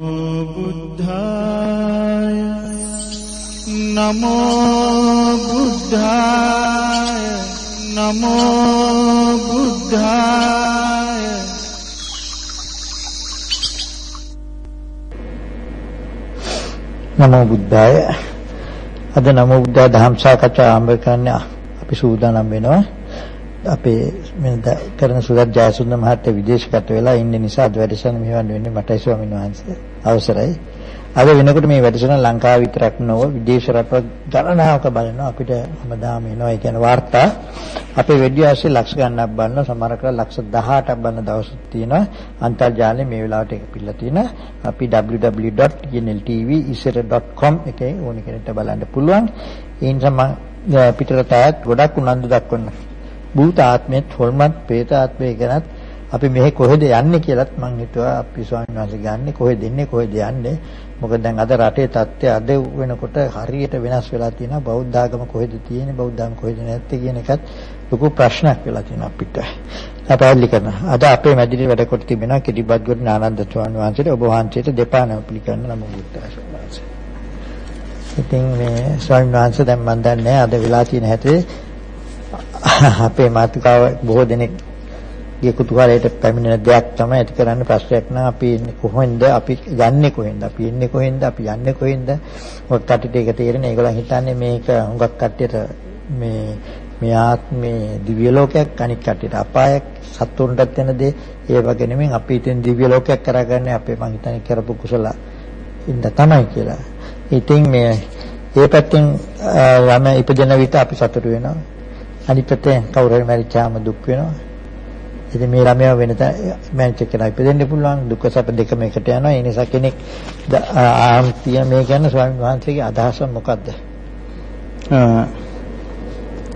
බුද්ධාය නමෝ බුද්ධාය නමෝ බුද්ධාය නමෝ බුද්ධාය. අද නමෝ බුද්ධ ධම්ම සාකච්ඡා ආරම්භ කරන්න අපි සූදානම් වෙනවා. අපේ මෙන්න කරන සුගත ජයසුන්ද මහත්තයා විදේශගත වෙලා ඉන්න නිසා අද වැඩසටහන මෙහෙවන්න වෙන්නේ මටයි ස්වාමීන් වහන්සේ. අවසරයි. අද වෙනකොට මේ වැඩසටහන ලංකාව විතරක් නොව විදේශ රටවල් ගණනාවක බලනවා. අපිට හැමදාම එනවා. ඒ කියන්නේ වාර්තා. අපේ වෙඩිය ආශ්‍රේ ලක්ෂ ගණනක් බලන සමහර කලා ලක්ෂ 18ක් බලන දවසක් තියෙනවා. අන්තර්ජාලයේ මේ වෙලාවට ඒක පිළිලා තියෙනවා. අපි www.gnltv.com එකේ ඕනි කෙනෙක්ට බලන්න පුළුවන්. ඒ නිසා මම පිටරටත් ගොඩක් උනන්දු දක්වනවා. භූත ආත්මෙත් හොල්මත් പ്രേත ආත්මය ගැනත් අපි මෙහි කොහෙද යන්නේ කියලාත් මම හිතුවා. අපි ස්වාමීන් වහන්සේ ගන්නේ කොහෙද ඉන්නේ කොහෙද යන්නේ? මොකද දැන් අද රටේ තත්ත්වය අද වෙනකොට හරියට වෙනස් වෙලා තියෙනවා. බෞද්ධ ආගම කොහෙද තියෙන්නේ බෞද්ධ ආගම කොහෙද නැත්තේ කියන එකත් ලොකු ප්‍රශ්නයක් වෙලා තියෙනවා අපිට. අපහැදිලි කරනවා. අද අපේ මැදිරියේ වැඩ කොට තිබෙනවා කිරිබත් ගොඩ ආනන්ද ස්වාමීන් වහන්සේට. ඔබ වහන්සේට දෙපා නම් පිළිගන්න නම් බුද්ධ ඉතින් මේ ස්වාමීන් වහන්සේ දැන් මම දන්නේ අද වෙලා තියෙන හැටේ අපේ මාතෘකාව බොහෝ දෙනෙක් ගේ කුතුහලයට පැමිණෙන දෙයක් තමයි ඇති කරන්න ප්‍රශ්නයක් නම් අපි ඉන්නේ කොහෙන්ද? අපි යන්නේ කොහෙන්ද? අපි ඉන්නේ කොහෙන්ද? අපි යන්නේ කොහෙන්ද? ඔය කටට ඒක තේරෙන ඒගොල්ලන් හිතන්නේ මේක හුඟක් කට්ටියට මේ මේ ආත්මේ දිව්‍ය ලෝකයක් අනිත් කට්ටියට අපායක් සත්තුන්ටත් වෙන දේ. ඒ වගේ නෙමෙයි අපි ඉතින් දිව්‍ය ලෝකයක් කරගන්නේ අපේ මං හිතන්නේ කරපු කුසල ඉන්න තමයි කියලා. ඉතින් මේ ඒ පැත්තෙන් යම ඉපදෙන විට අපි සතුටු වෙනවා. අනිත් පැත්තෙන් කවුරු හරි මැරිච්චාම දුක් වෙනවා. ඉතින් මේ ළමයා වෙන මැරිච්ච කෙනා ඉපදෙන්න පුළුවන් දුක සැප දෙකම එකට යනවා. ඒ නිසා කෙනෙක් ආම්තිය මේ කියන්නේ ස්වාමීන් වහන්සේගේ අදහස මොකද්ද?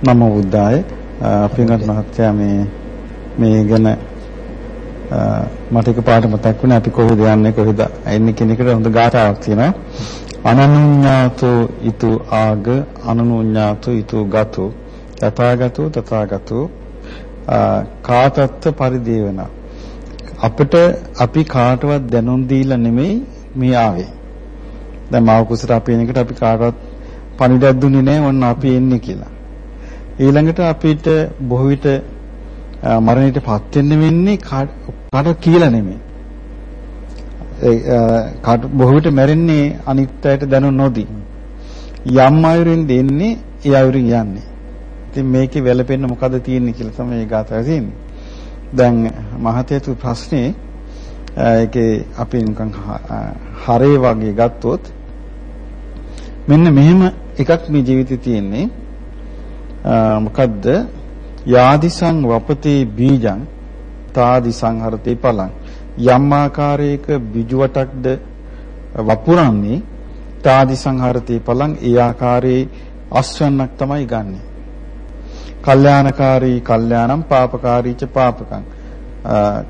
මම බුද්ධාය අපින්ගත් මහත්තයා මේ මේ ගැන මට එකපාරට මතක් වුණා අපි කොහෙද යන්නේ කොහෙද එන්නේ කියන එකට හොඳ ගාථාවක් තියෙනවා අනනුඤ්ඤාතෝ ඊතු ආග අනනුඤ්ඤාතෝ ඊතු ගතෝ තථාගතෝ තථාගතෝ කාතත්ත පරිදේවන අපිට අපි කාටවත් දැනුම් දීලා නෙමෙයි මේ ආවේ දැන් මාව කුසට අපි එන එකට අපි කාටවත් පණිඩක් දුන්නේ නැහැ ඔන්න අපි එන්නේ කියලා ඊළඟට අපිට බොහෝ විට මරණයටපත් වෙන්න වෙන්නේ කාට කියලා නෙමෙයි. ඒ කාට බොහෝ විට මැරෙන්නේ අනිත් අයට දැනුම් නොදී. යම් අයුරින් දෙන්නේ ඒ අයුරින් යන්නේ. ඉතින් මේකේ වැළපෙන්න මොකද තියෙන්නේ කියලා තමයි මේ ගාථාව තියෙන්නේ. දැන් මහතේතු ප්‍රශ්නේ ඒකේ අපි නිකන් හරේ වගේ ගත්තොත් මෙන්න මෙහෙම එකක් මේ ජීවිතේ තියෙන්නේ මොකද්ද යාදිසං වපතේ බීජං තාදිසං හරතේ පලං යම් ආකාරයක බිජුවටක්ද වපුරන්නේ තාදිසං හරතේ පලං ඒ ආකාරයේ අස්වන්නක් තමයි ගන්නෙ. කල්යාණකාරී කල්යාණම් පාපකාරීච පාපකං.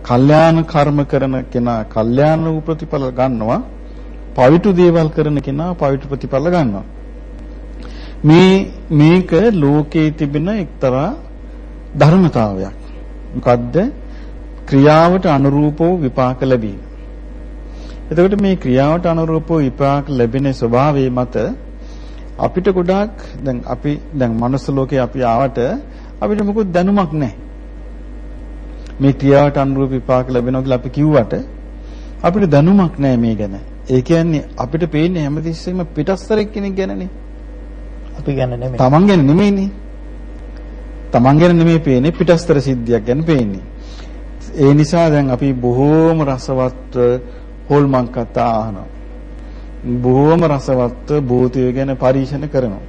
කල්යාණ කර්ම කරන කෙනා කල්යාණ වූ ප්‍රතිඵල ගන්නවා. පවිතු දේවල් කරන කෙනා පවිතු ප්‍රතිඵල ගන්නවා. මේ මේක ලෝකයේ තිබෙන එක්තරා ධර්මතාවයක්. මොකද්ද? ක්‍රියාවට අනුරූපව විපාක ලැබීම. එතකොට මේ ක්‍රියාවට අනුරූපව විපාක ලැබෙන ස්වභාවය මත අපිට ගොඩාක් දැන් අපි දැන් මනුස්ස ලෝකේ අපි ආවට අපිට මොකුත් දැනුමක් නැහැ. මේ ක්‍රියාවට අනුරූප විපාක ලැබෙනවා කියලා අපි කිව්වට අපිට දැනුමක් නැහැ මේ ගැන. ඒ කියන්නේ අපිට පේන්නේ හැමතිස්සෙම පිටස්තරෙක් කෙනෙක් ගැනනේ. අපි ගැන නෙමෙයි. තමන් ගැන නෙමෙයිනේ. තමන් ගැන නෙමෙයි පේන්නේ පිටස්තර සිද්ධියක් ගැන පේන්නේ. ඒ නිසා දැන් අපි බොහෝම රසවත් හොල්මන් කතා අහනවා. බොහෝම රසවත් භූතය ගැන පරීක්ෂණ කරනවා.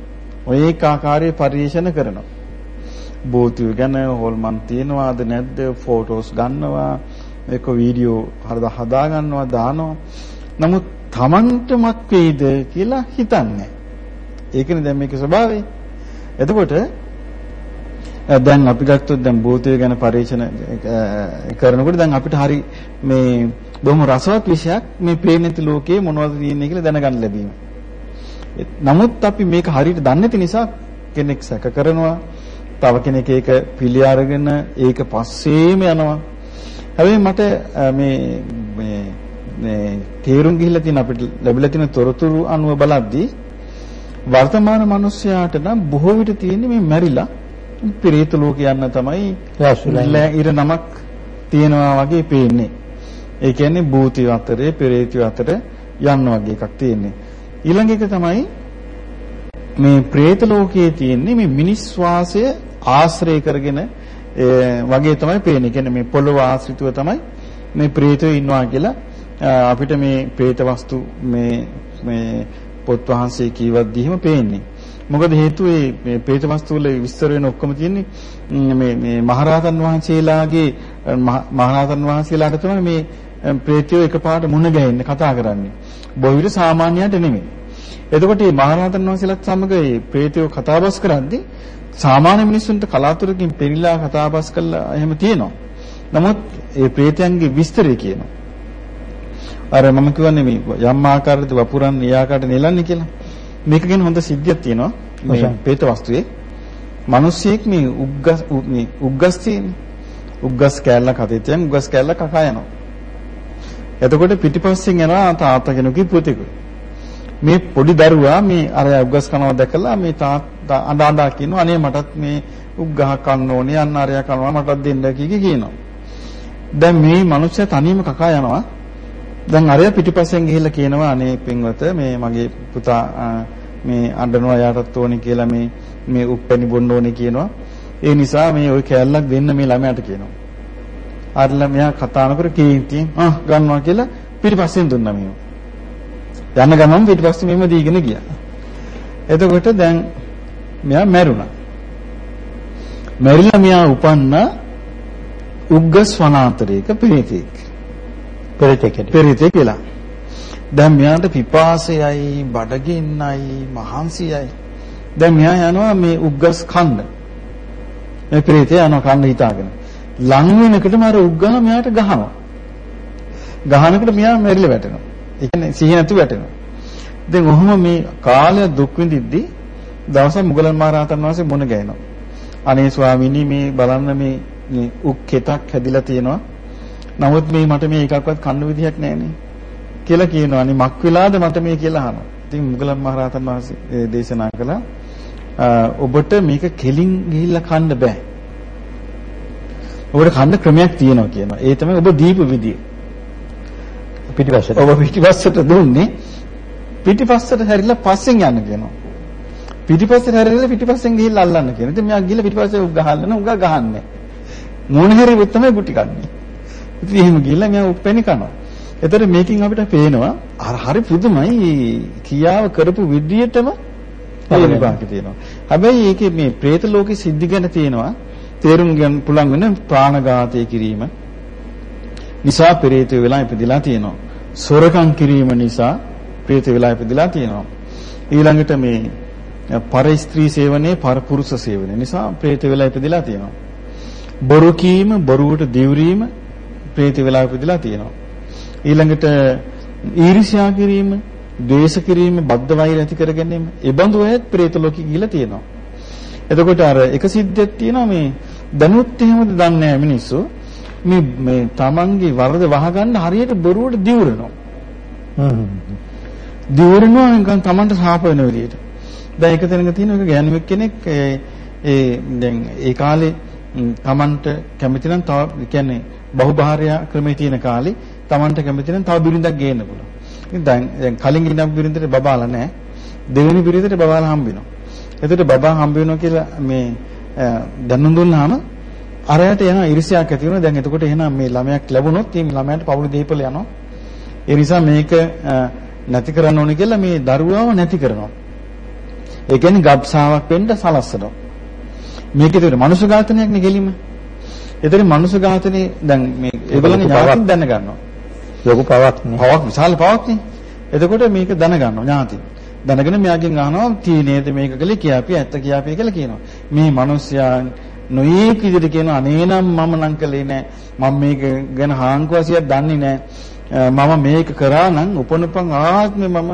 ඔය ඒක ආකාරයේ පරීක්ෂණ කරනවා. භූතය ගැන හොල්මන් තියනවාද නැද්ද ෆොටෝස් ගන්නවා මේක වීඩියෝ හරදා හදා ගන්නවා දානවා. නමුත් Tamanට මක් වේද කියලා හිතන්නේ. ඒකනේ දැන් මේකේ ස්වභාවය. එතකොට දැන් අපි ගත්තොත් දැන් භූතය ගැන පරීක්ෂණ කරනකොට දැන් අපිට හරි මේ බොහොම රසවත් විෂයක් මේ පේනති ලෝකයේ මොනවද තියෙන්නේ කියලා දැනගන්න ලැබීම. නමුත් අපි මේක හරියට දන්නේ නැති නිසා කෙනෙක් සැක කරනවා. තව කෙනෙක් ඒක පිළි අරගෙන ඒක පස්සේම යනවා. හැබැයි මට මේ මේ මේ තේරුම් ගිහිල්ලා තියෙන අපිට ලැබිලා තියෙන තොරතුරු අනුව බලද්දී වර්තමාන මිනිස්යාට නම් බොහෝ විට තියෙන්නේ මේ මැරිලා පිරිත ලෝක යන්න තමයි ඉර නමක් තියෙනවා වගේ පේන්නේ. ඒ කියන්නේ භූතිය අතරේ පෙරේතිය අතර යන්න වගේ එකක් තියෙන්නේ. ඊළඟ එක තමයි මේ പ്രേත ලෝකයේ තියෙන්නේ මේ මිනිස් වාසය ආශ්‍රය කරගෙන වගේ තමයි පේන්නේ. කියන්නේ මේ පොළොව ආශ්‍රිතව තමයි මේ പ്രേතය ඉන්නවා කියලා අපිට මේ പ്രേත වස්තු මේ මේ පොත් වහන්සේ කියවත් දිහිම පේන්නේ. මොකද හේතුව මේ പ്രേත වස්තු වල විස්තර වෙන ඔක්කොම තියෙන්නේ මේ මේ මහරහතන් වහන්සේලාගේ මහරහතන් වහන්සේලාට තමයි මේ ප්‍රේතයෝ එකපාරට මුණ ගැහෙන්නේ කතා කරන්නේ. බොහෝ සාමාන්‍යයට නෙමෙයි. එතකොට මේ මහරහතන් වහන්සේලාත් සමග මේ ප්‍රේතයෝ කතාබස් කරද්දී සාමාන්‍ය මිනිස්සුන්ට කලාතුරකින් පෙරිලා කතාබස් කළා එහෙම තියෙනවා. නමුත් ඒ ප්‍රේතයන්ගේ විස්තරය කියනවා. අර මම කියවනේ මේ යම් ආකාරයකට වපුරන් ඒ ආකාරයට නෙලන්නේ කියලා. මේක ගැන හොඳ සිද්ධියක් තියෙනවා. මේ പ്രേත වස්තුවේ. මිනිස්සෙක් මේ උග්ගස් මේ උග්ගස් තියෙන්නේ. උග්ගස් කෑල්ලක් හතේ තියන් උග්ගස් කෑල්ලක් කකා යනවා. එතකොට පිටිපස්සෙන් යනවා තාත්තා කෙනෙකුගේ පුතෙකුයි. මේ පොඩි දරුවා මේ අර උග්ගස් කනවා දැකලා මේ තාත්තා අඬ අඬ කියනවා අනේ මටත් මේ උග්ගහ කන්න ඕනේ අන්න අරයා කනවා මටත් දෙන්න කී කියනවා. දැන් මේ මිනිස්සයා තනියම කකා යනවා. දැන් අරයා පිටිපස්සෙන් ගිහිල්ලා කියනවා අනේ පින්වත මේ මගේ පුතා මේ අඬනවා යාටත් ඕනේ කියලා මේ මේ උප්පැණි බොන්න ඕනේ කියනවා. ඒ නිසා මේ ওই කෑල්ලක් දෙන්න මේ ළමයාට කියනවා. අර ළමයා කතා නොකර කීන්තියෙන් ආ ගන්නවා කියලා පිටිපස්සෙන් දුන්නා මේව. යන ගමන් පිටිපස්සේ මෙහෙම දීගෙන ගියා. එතකොට දැන් මෙයා මැරුණා. මැරිලා මෙයා උපන්න උග්ගස් වනාන්තරයක පිරිතෙක්. පෙරතෙකට. පෙරිතේ කියලා. දැන් මෙයාට පිපාසයයි, බඩගින්නයි, මහන්සියයි. දැන් මෙයා යනවා මේ උග්ගස් කන්න. මේ පෙරිතේ යනවා කන්න හිතාගෙන. ලං වෙනකොටම අර උග්ගහ මෙයාට ගහනවා. ගහනකොට මෙයා මැරිලා වැටෙනවා. ඒ කියන්නේ සිහිය නැතුව වැටෙනවා. දැන් ඔහොම මේ කාලය දුක් විඳිද්දි දවසක් මුගලන් මහරහතන් වහන්සේ මුණ ගැහෙනවා. අනේ ස්වාමීනි මේ බලන්න මේ මේ උක් කෙතක් හැදිලා තියෙනවා. නමුත් මේ මට මේ එකක්වත් කන්න විදිහක් නැහැනේ. කියලා කියනවා. අනේ මක් වෙලාද මට මේ කියලා අහනවා. ඉතින් මුගලන් මහරහතන් වහන්සේ දේශනා කළා ඔබට මේක කෙලින් ගිහිල්ලා කන්න බෑ. ඔබට කන්න ක්‍රමයක් තියෙනවා කියනවා. ඒ තමයි ඔබ දීපු විදිය. පිටිපස්සට. ඔබ පිටිපස්සට දුන්නේ පිටිපස්සට හැරිලා පස්සෙන් යන්න කියනවා. පිටිපස්සට හැරිලා පිටිපස්සෙන් ගිහිල්ලා අල්ලන්න කියනවා. ඉතින් මෙයා ගිහලා පිටිපස්සේ උග ගහන්න උග ගහන්නේ. මොන හැරිවොත් තමයි ගුටි කන්නේ. ඉතින් එහෙම ගිහිල්ලා මෙයා උප්පැණි කනවා. එතකොට මේකෙන් අපිට පේනවා අර හරි පුදුමයි කියාව කරපු විදියටම ඒ විපාක තියෙනවා. හැබැයි ඒකේ මේ പ്രേත ලෝකේ සිද්ධි ගැන තියෙනවා තේරුම් ගන්න පුළුවන් වෙන ප්‍රාණඝාතය කිරීම නිසා ප්‍රේතය වෙලා ඉපදිලා තියෙනවා. සොරකම් කිරීම නිසා ප්‍රේතය වෙලා ඉපදිලා තියෙනවා. ඊළඟට මේ පර ස්ත්‍රී සේවනයේ පර පුරුෂ සේවනය නිසා ප්‍රේතය වෙලා ඉපදිලා තියෙනවා. බොරු කීම බොරුවට දිවුරීම ප්‍රේතය වෙලා ඉපදිලා තියෙනවා. ඊළඟට ඊර්ෂ්‍යා කිරීම, ද්වේෂ කිරීම, බද්ධ වෛර ඇති කර ගැනීම, ඒ බඳු අයත් പ്രേත ලෝකෙ ගිහිලා තියෙනවා. එතකොට අර එක සිද්ධියක් තියෙනවා මේ දැනුත් එහෙමද දන්නේ නැහැ මිනිස්සු. මේ මේ තමන්ගේ වරද වහගන්න හරියට බොරුවට දිවුරනවා. හ්ම්. දිවුරනවා නිකන් තමන්ට සාප වෙන විදියට. දැන් එක තැනක තියෙන එක ගෑනුවෙක් කෙනෙක් ඒ ඒ දැන් ඒ කාලේ තමන්ට කැමති නම් තව කියන්නේ බහුභාර්යා ක්‍රමයේ තියෙන කාලේ තමන්ට කැමති නම් තව බිරිඳක් ගේන්න පුළුවන්. ඉතින් දැන් දැන් කලින් ගිනපු බිරිඳට බබාලා නැහැ. දෙවෙනි බිරිඳට බබාලා හම්බ වෙනවා. එතකොට බබා හම්බ වෙනවා කියලා මේ දැනුම් දුන්නාම අරයට යන ඉරිසියක් ඇති වෙනවා. දැන් එතකොට එහෙනම් මේ ළමයක් ලැබුණොත් මේ ළමයාට පවුල දීපල යනවා. ඒ නිසා මේක නැති කරන්න ඕනේ කියලා මේ දරුවාව නැති කරනවා. ඒ කියන්නේ ගබ්සාවක් වෙන්න සලස්සනවා. මේක ඒතර මනුෂ්‍ය ඝාතනයක් නේ කෙලින්ම. ඒතර මනුෂ්‍ය ඝාතනේ දැන් මේ ඒගොල්ලන්ගේ ඥාතින් දැන ගන්නවා. ලොකු පවක් නේ. පවක් විශාල පවක් නේ. එතකොට මේක දැන ගන්නවා ඥාතින්. දැනගෙන මෙයාගෙන් අහනවා තීනේද මේක කලේ කියාපි ඇත්ත කියාපි කියලා කියනවා. මේ මිනිස්යා නොයේක විදිහට කියනවා අනේ නම් මම නම් කළේ නෑ. මම මේක ගැන හාන්කුවසියක් දන්නේ නෑ. මම මේක කරා නම් උපනුපන් ආත්මේ මම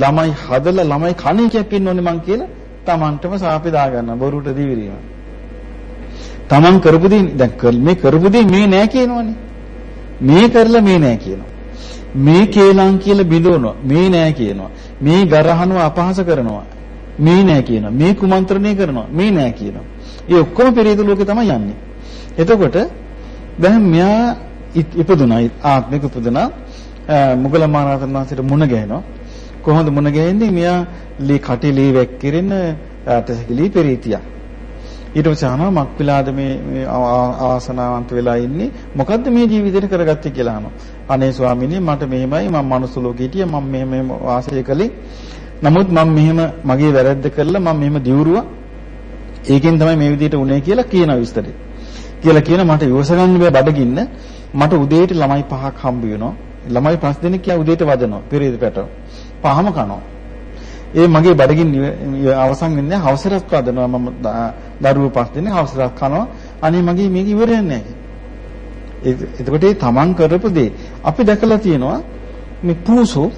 ළමයි හදලා ළමයි කණේකයක් ඉන්න ඕනේ මං කියලා Tamanටම සාපේ දා ගන්නවා බොරුට දිවිරීම. Taman කරපු දේ දැන් මේ කරපු දේ මේ නෑ කියනවනේ. මේ කරලා මේ නෑ කියනවා. මේ කේලම් කියලා බිඳවනවා. මේ නෑ කියනවා. මේ ගරහනවා අපහාස කරනවා. මේ නෑ කියනවා. මේ කුමන්ත්‍රණය කරනවා. මේ නෑ කියනවා. ඒ ඔක්කොම පෙරේත ලෝකේ තමයි යන්නේ. එතකොට දැන් මෙයා ඉපදුනා ආත්මික ඉපදුනා මුගල මහරහතන් වහන්සේට මුණ ගැහෙනවා. කොහොමද මුණ ගැහෙන්නේ? මෙයා ලී කටි ලී වැක්කිරෙන ඇටසකිලි පෙරීතියක්. ඊට පස්සේ අහනවා මක්පිලාද මේ ආසනාවන්ත වෙලා ඉන්නේ මොකද්ද මේ ජීවිතේට කරගත්තේ කියලා අහනවා. අනේ ස්වාමීනි මට මෙහෙමයි මම මනුස්ස ලෝකෙ හිටියා මම මෙහෙම මෙහෙම වාසය කළේ. නමුත් මම මෙහෙම මගේ වැරද්ද කරලා මම මෙහෙම දියුරුවා. ඒකෙන් තමයි මේ විදිහට උනේ කියලා කියන විස්තරේ. කියලා කියන මට ඉවස ගන්න බෑ බඩගින්න. මට උදේට ළමයි පහක් හම්බ වෙනවා. ළමයි පස් දෙනෙක් කියා උදේට වදනවා. පෙරේද පැටව. පහම කනවා. ඒ මගේ බඩගින්න අවසන් වෙන්නේ හවසරක් වදනවා මම දරුවෝ පස් දෙනෙක් හවසරක් කනවා. අනේ මගේ මේක ඉවරන්නේ නැහැ. එතකොට ඒ තමන් කරපු දේ අපි දැකලා තියෙනවා මේ පූසෝ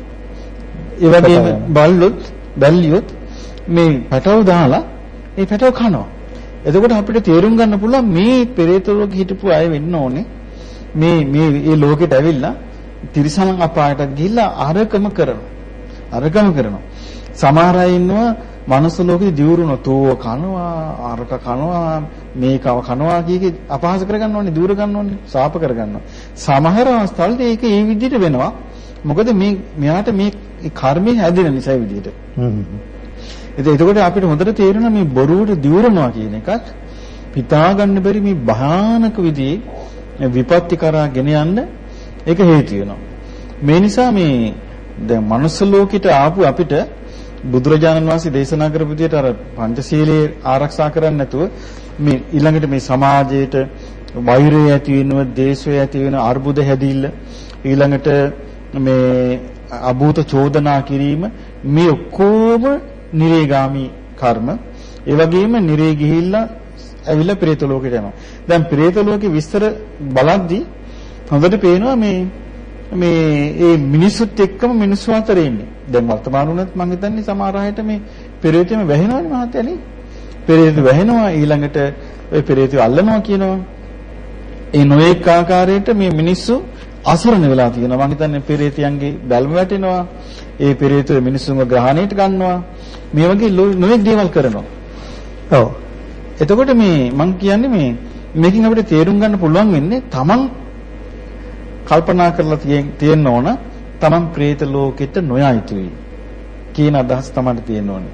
ඒ වගේම බල්ලොත් බැල්ලියොත් මේ පැටව දාලා ඒ පැටව කනවා. එතකොට අපිට තේරුම් ගන්න පුළුවන් මේ පෙරේත ලෝකෙ හිටපු අය වෙන්න ඕනේ. මේ මේ මේ ලෝකෙට ඇවිල්ලා තිරිසන් අපායට ගිහිල්ලා අරකම කරනවා. අරකම කරනවා. සමහර අය ඉන්නවා මනුස්ස ලෝකෙ දියුරුන තෝව කනවා අරක කනවා මේකව කනවා කීකේ අපහාස කරගන්න ඕනේ දුර ගන්න ඕනේ සාප කරගන්නවා. සමහර අවස්ථාවලදී ඒක ඒ විදිහට වෙනවා. මොකද මේ මෙයාට මේ කර්මය හැදෙන නිසා විදිහට. ඉතින් එතකොට අපිට හොඳට තේරෙනවා මේ බොරුවට දියුරනවා කියන එකත් හිතා ගන්න බැරි මේ භයානක විදිහේ විපත්ති කරා ගෙන යන්න ඒක හේතු වෙනවා. මේ නිසා මේ දැන් මනුස්ස ලෝකෙට ආපු අපිට බුදුරජාණන් වහන්සේ දේශනා කරපු විදිහට අර පංචශීලයේ ආරක්ෂා කරන්නේ නැතුව මේ ඊළඟට මේ සමාජයේට වෛරය ඇති වෙනව, දේශය ඇති වෙන අර්බුද හැදිල්ල ඊළඟට මේ අභූත චෝදනා කිරීම මේ ඔක්කොම නිරේගාමි කර්ම. ඒ වගේම නිරේ ගිහිල්ලා ඇවිල්ලා പ്രേත ලෝකෙට යනවා. දැන් പ്രേත ලෝකේ විස්තර බලද්දී හොඳට පේනවා මේ මේ ඒ මිනිසුත් එක්කම මිනිස්සු අතර ඉන්නේ. දැන් වර්තමාන වුණත් මම හිතන්නේ සමහර අයට මේ පෙරේතෙම වැහෙනවනේ මහත්තයනේ. පෙරේත වැහෙනවා ඊළඟට ඔය පෙරේතය අල්ලනවා කියනවා. ඒ නොඑක ආකාරයට මේ මිනිස්සු අසරණ වෙලා තියෙනවා. මම හිතන්නේ පෙරේතයන්ගේ බැල්ම වැටෙනවා. ඒ පෙරේතය මිනිස්සුන්ව ග්‍රහණයට ගන්නවා. මේ වගේ නොඑක් දේවල් කරනවා. ඔව්. එතකොට මේ මම කියන්නේ මේ මේකෙන් අපිට තේරුම් ගන්න පුළුවන් වෙන්නේ තමන් කල්පනා කරලා තියෙන්න ඕන තමන් പ്രേත ලෝකෙට නොයා යුතුයි කියන අදහස තමයි තියෙන්න ඕනේ.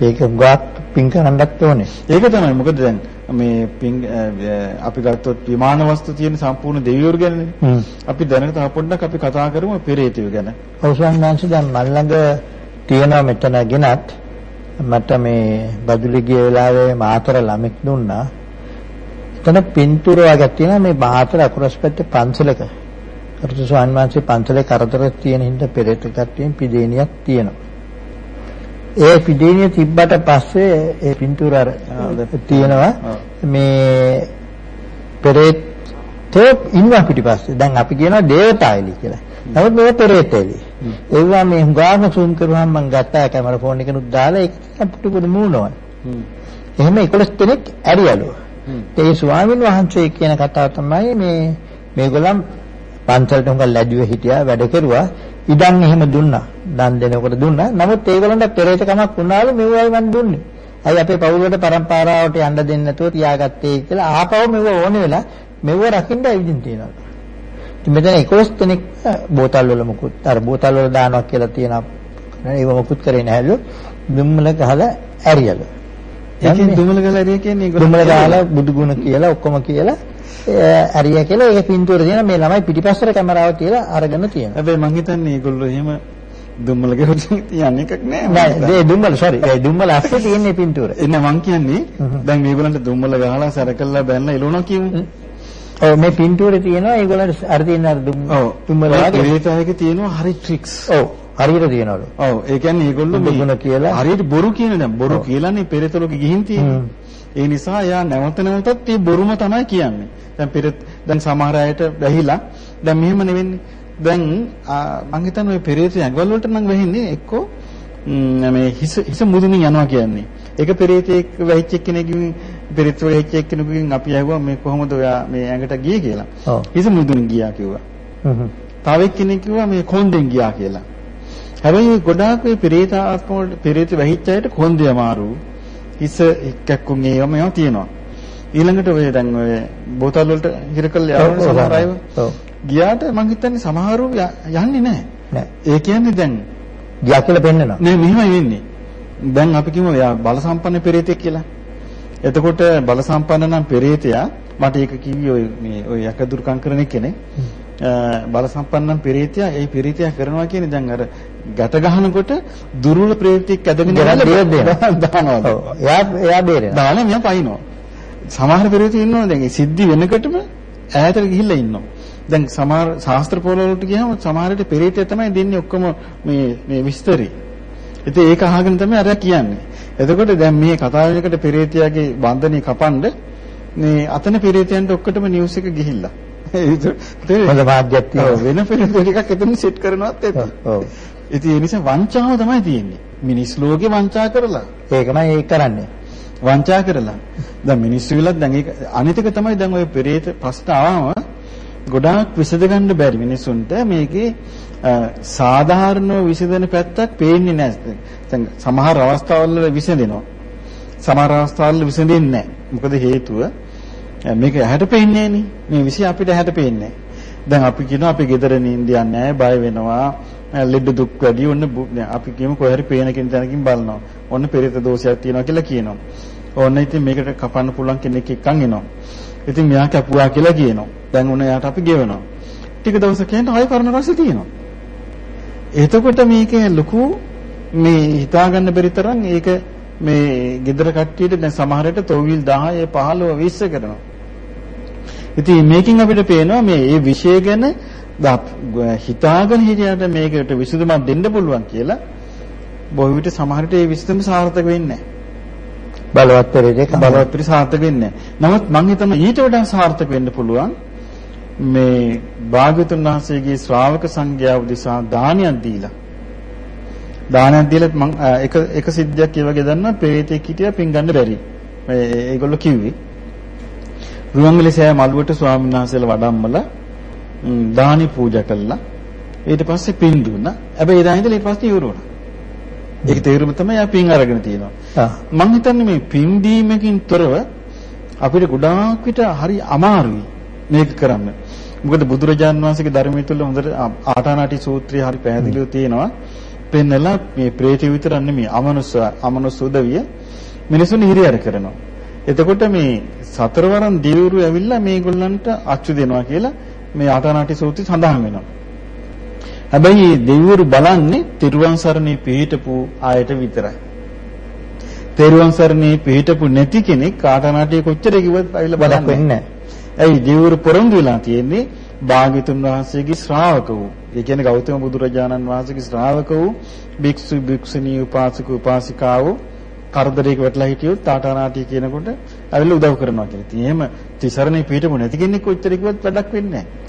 ඒක උගාත් පින් කරන්නත් ඕනේ. ඒක තමයි. මොකද දැන් මේ පින් අපි ගත්තොත් විමාන වස්තු තියෙන සම්පූර්ණ දෙවිවරු ගැනනේ. අපි දැනට තව පොඩ්ඩක් අපි කතා කරමු පෙරේතයෝ ගැන. ඔව්සන්නාංශ දැන් මල්ලඟ තියෙනවා මෙතන ගෙනත් මට මේ බදුලි ගිය වෙලාවේ මාතර ළමෙක් දුන්නා. එතන පින්තූර වගේ තියෙනවා මේ මාතර අකුරස් පැත්තේ පන්සලක. කරුතු ස්වාමීන් වහන්සේ පන්සලේ කරදර තියෙන හින්දා පෙරේත කට්ටියෙන් පිදේනියක් තියෙනවා. ඒ පිදේනිය තිබ්බට පස්සේ ඒ පින්තූර අර තියෙනවා මේ පෙරේතෝ ඉන්නවා පිටිපස්සේ. දැන් අපි කියනවා දේවතායිලි කියලා. නමුත් මේ පෙරේතයිලි. ඒවා මේ හුඟාම සූම් කරුවාම මම ගත්තා කැමරා ෆෝන් එකනුත් දාලා ඒක පුටු පුටු මූණවන. එහෙම 11 දෙනෙක් ඇරියලු. ඒ ස්වාමීන් වහන්සේ කියන කතාව තමයි මේ මේගොල්ලන් පන්සලට උඟ ලැජුවේ හිටියා වැඩ කෙරුවා. ඉඩම් එහෙම දුන්නා. දන් දෙනකොට දුන්නා. නමුත් ඒගොල්ලන්ට පෙරේත කමක් වුණාලු මෙවයි මන් දුන්නේ. අයි අපේ පවුලට පරම්පරාවට යන්න දෙන්නේ නැතුව තියාගත්තේ කියලා ආපහු මෙව ඕනේ වෙලා මෙව රකින්න ඇවිදින් තියෙනවා. ඉතින් මෙතන 11 දෙනෙක් බෝතල් වල මුකුත් අර බෝතල් වල දානවා කියලා තියෙනවා. ඒව මුකුත් කරේ නැහැලු දුම්මල ගහලා ඇරියලු. ඒකෙන් දුම්මල ගහලා ඇරිය කියන්නේ දුම්මල ගහලා බුදු ගුණ කියලා ඔක්කොම කියලා ඇරියා කියලා ඒක පින්තූර තියෙන මේ ළමයි පිටිපස්සට කැමරාව තියලා අරගෙන තියෙනවා. හැබැයි මං හිතන්නේ ඒගොල්ලෝ එහෙම දුම්මල ගෙවුම් තියන්නේ එකක් නෑ. නෑ ඒ දුම්මල sorry ඒ දුම්මල ඇස්සේ තියෙන පින්තූර. එන්න මං කියන්නේ දැන් මේගොල්ලන්ට දුම්මල ගහලා සැරකල්ලා බැලලා එළුණා කියමු. ඔව් මේ පින්තූරේ තියෙනවා ඒගොල්ලන්ට අර තියෙන අර දුම්මල වගේ. ඒතාවක තියෙනවා හරි ට්‍රික්ස්. ඔව් හරියට තියනවලු. ඔව් ඒ කියන්නේ ඒගොල්ලෝ මේ කියලා හරියට බොරු කියන දැන් බොරු කියලානේ පෙරතලෝක ගිහින් තියෙන්නේ. ඒ නිසා එයා නැවත නැවතත් මේ බොරුම තමයි කියන්නේ. දැන් පෙර දැන් සමහර අයට වැහිලා දැන් මෙහෙම නෙවෙන්නේ. දැන් මං හිතන්නේ ඔය පෙරේත ඇඟවල වලට නම් වැහින්නේ එක්කෝ මේ හිස හිස මුදුනින් යනවා කියන්නේ. ඒක පෙරේතෙක් වැහිච්ච කෙනෙක්ගෙන් පෙරේත වෙච්ච කෙනෙකුගෙන් අපි අහුවා මේ කොහොමද ඔයා මේ ඇඟට ගියේ කියලා. හිස මුදුනින් ගියා කිව්වා. තව එක්කෙනෙක් කිව්වා මේ කොන්දෙන් ගියා කියලා. හැබැයි ගොඩාක් මේ පෙරේත ආත්ම වල පෙරේත වෙහිච්ච අයට කොන්දේ අමාරු. හිස එක්කක්කුන් ඒවම ඒවා තියෙනවා. ඊළඟට ඔය දැන් ඔය බෝතල් වලට හිර කරලා යවන සමහර අය. ගියාට මං හිතන්නේ සමහරව ය- යන්නේ නැහැ. නෑ. ඒ කියන්නේ දැන් ගියා කියලා පෙන්නනවා. නෑ මෙහෙමයි වෙන්නේ. දැන් අපි කියමු යා බල සම්පන්න පෙරේතෙක් කියලා. එතකොට බල සම්පන්න නම් පෙරේතයා මට ඒක කිව්වේ ඔය මේ ඔය යකදුරුකම් කරන කෙනෙක්. බල සම්පන්න නම් පෙරේතයා ඒ පෙරේතයා කරනවා කියන්නේ දැන් අර ගැට ගහනකොට දුර්වල ප්‍රේතෙක් ඇදගෙන දෙනවා. එයා එයා බේරෙනවා. දාලා මෙයා පයින්නවා. සමහර පෙරේතයෝ ඉන්නවා දැන් සිද්ධි වෙනකොටම ඈතට ගිහිල්ලා ඉන්නවා. දැන් සමහර ශාස්ත්‍ර පොළ වලට ගියාම සමහරට පෙරේතය තමයි දෙන්නේ ඔක්කොම මේ මේ විස්තරي. ඉතින් ඒක අහගෙන තමයි අර කියන්නේ. එතකොට දැන් මේ කතා වෙනකොට පෙරේතයාගේ බන්ධනේ කපන්න මේ අතන පෙරේතයන්ට ඔක්කොටම නිවුස් එක ගිහිල්ලා. තියෙනවා. වෙන පෙරේතයෝ ටිකක් එතන සෙට් කරනවත් ඇති. ඔව්. ඉතින් ඒ නිසා වංචාව තමයි තියෙන්නේ. මිනිස් ලෝකේ වංචා කරලා ඒකමයි ඒක කරන්නේ. වංචා කරලා. දැන් මිනිස්සු විලක් දැන් ඒක අනිතික තමයි දැන් ওই පෙරේත ප්‍රශ්න ආවම ගොඩාක් විසඳගන්න බැරි මිනිස්සුන්ට මේකේ අ, සාධාරණව විසඳන පැත්තක් පේන්නේ නැහැ. දැන් සමහර අවස්ථාවල විසඳෙනවා. සමහර අවස්ථාවල විසඳෙන්නේ නැහැ. මොකද හේතුව අ, මේක ඇහැට පේන්නේ නැහනේ. මේ විෂය අපිට ඇහැට පේන්නේ නැහැ. දැන් අපි කියනවා අපි ගෙදර නිින්ද යන්නේ නැහැ, බය වෙනවා, අ, ලෙඩ දුක් වැඩි ඔන්න බු- දැන් අපි කියමු කොහේ හරි පේන කෙනෙක් තැනකින් බලනවා. ඔන්න පෙරේත දෝෂයක් තියෙනවා කියලා කියනවා. ඕන්න ඉතින් මේකට කපන්න පුළුවන් කෙනෙක් එක්කන් එනවා. ඉතින් මෙයා කැපුවා කියලා කියනවා. දැන් උන යාට අපි ගෙවනවා. ටික දවසක් යනකොට ආයෙ පරණ රස තියෙනවා. එතකොට මේකේ ලොකු මේ හිතා ගන්න බැරි තරම් ඒක මේ gedara කට්ටියට දැන් සමහරට තොවිල් 10 15 20 කරනවා. ඉතින් මේකෙන් අපිට පේනවා මේ මේ විෂය ගැන දා- හිතාගෙන හිටියට මේකට විසඳුමක් දෙන්න පුළුවන් කියලා බොහෝ විට සමහරට ඒ විසඳුම සාර්ථක වෙන්නේ නැහැ. බලවත් පෙරේතෙක් බලවත් පිට සාර්ථක වෙන්නේ නැහැ. නමුත් මම හිතනවා ඊට වඩා සාර්ථක වෙන්න පුළුවන් මේ භාග්‍යතුන් වහන්සේගේ ශ්‍රාවක සංඝයා උදෙසා දානයක් දීලා. දානයක් දීලා මම එක එක සිද්ධියක් ඒ වගේ දන්නවා පෙරේතෙක් හිටියා පින් ගන්න බැරි. මේ ඒගොල්ලෝ කිව්වේ. රුවන්වැලි සෑ මළුවට ස්වාමීන් වහන්සේලා වඩම්මලා දානි පූජා කළා. ඊට පස්සේ පින් දුන්නා. හැබැයි එදා ඉඳලා ඊට පස්සේ ඉවර වුණා. ඒක තේරුම තමයි ආ පින් අරගෙන තියෙනවා. මම හිතන්නේ මේ පින් දීමකින් තොරව අපිට ගොඩාක් විට හරි අමාරුයි මේක කරන්න. මොකද බුදුරජාන් වහන්සේගේ ධර්මයේ තුල හොඳට ආටානාටි සූත්‍රය හරි පැහැදිලිව තියෙනවා. පෙන්නලා මේ ප්‍රේත විතරක් නෙමෙයි අමනුස්ස අමනුස්ස උදවිය මිනිසුන් හිරියර කරනවා. එතකොට මේ සතරවරන් දිවුරු ඇවිල්ලා මේගොල්ලන්ට අච්චු දෙනවා කියලා මේ ආටානාටි සූත්‍රය සඳහන් වෙනවා. හැබැයි දෙවිවරු බලන්නේ තිරුවන් සරණේ පිහිටපු ආයත විතරයි. තෙරුවන් සරණේ පිහිටපු නැති කෙනෙක් කාටනාටිය කොච්චර කිව්වත් ඇවිල්ලා බලක් වෙන්නේ ඇයි දෙවිවරු පොරොන්දු වෙලා තියෙන්නේ භාග්‍යතුන් වහන්සේගේ ශ්‍රාවක වූ. ඒ කියන්නේ ගෞතම බුදුරජාණන් වහන්සේගේ ශ්‍රාවක වූ භික්ෂු භික්ෂුණී උපාසක උපාසිකාවෝ කරදරයක වැටලා හිටියොත් තාටානාටිය කියනකොට ඇවිල්ලා උදව් කරනවා කියලා. ඉතින් එහෙම තිසරණේ පිහිටපු නැති කෙනෙක් කොච්චර කිව්වත් වැඩක් වෙන්නේ නැහැ.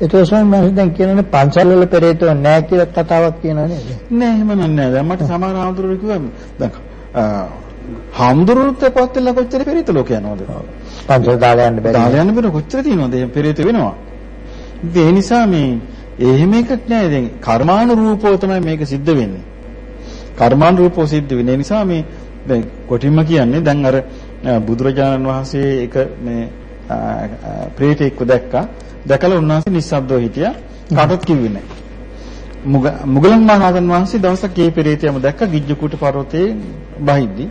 ඒක ස්වාමීන් වහන්සේ දැන් කියනනේ පන්සල් වල පෙරේතෝ නැහැ කියලා කතාවක් කියනවා නේද? නෑ එහෙම නෑ. දැන් මට සමහර ආමතුරු කිව්වා දැන් හාමුදුරුවෝත් පත් වෙලා කොච්චර පෙරිත ලෝක යනවද? පන්සල් දාලා යන්න බැරි. දාලා යන්න බෑ කොච්චර තියෙනවද? එහෙම පෙරිත වෙනවා. ඉතින් ඒ නිසා මේ එහෙම එකක් නෑ දැන් කර්මානුරූපව තමයි මේක සිද්ධ වෙන්නේ. කර්මානුරූපව සිද්ධ වෙන්නේ. ඒ නිසා මේ දැන් කොටින්ම කියන්නේ දැන් අර බුදුරජාණන් වහන්සේ එක මේ අ, අ, ප්‍රේතෙක්ව දැක්කා. දැකලා උන්වහන්සේ නිස්සබ්දව හිටියා. කාටවත් කිව්වේ නෑ. මුග මුගලන් මහරහතන් වහන්සේ දවසක් ඒ පෙරේතයම දැක්ක ගිජ්ජකූට පර්වතයේ බහිද්දි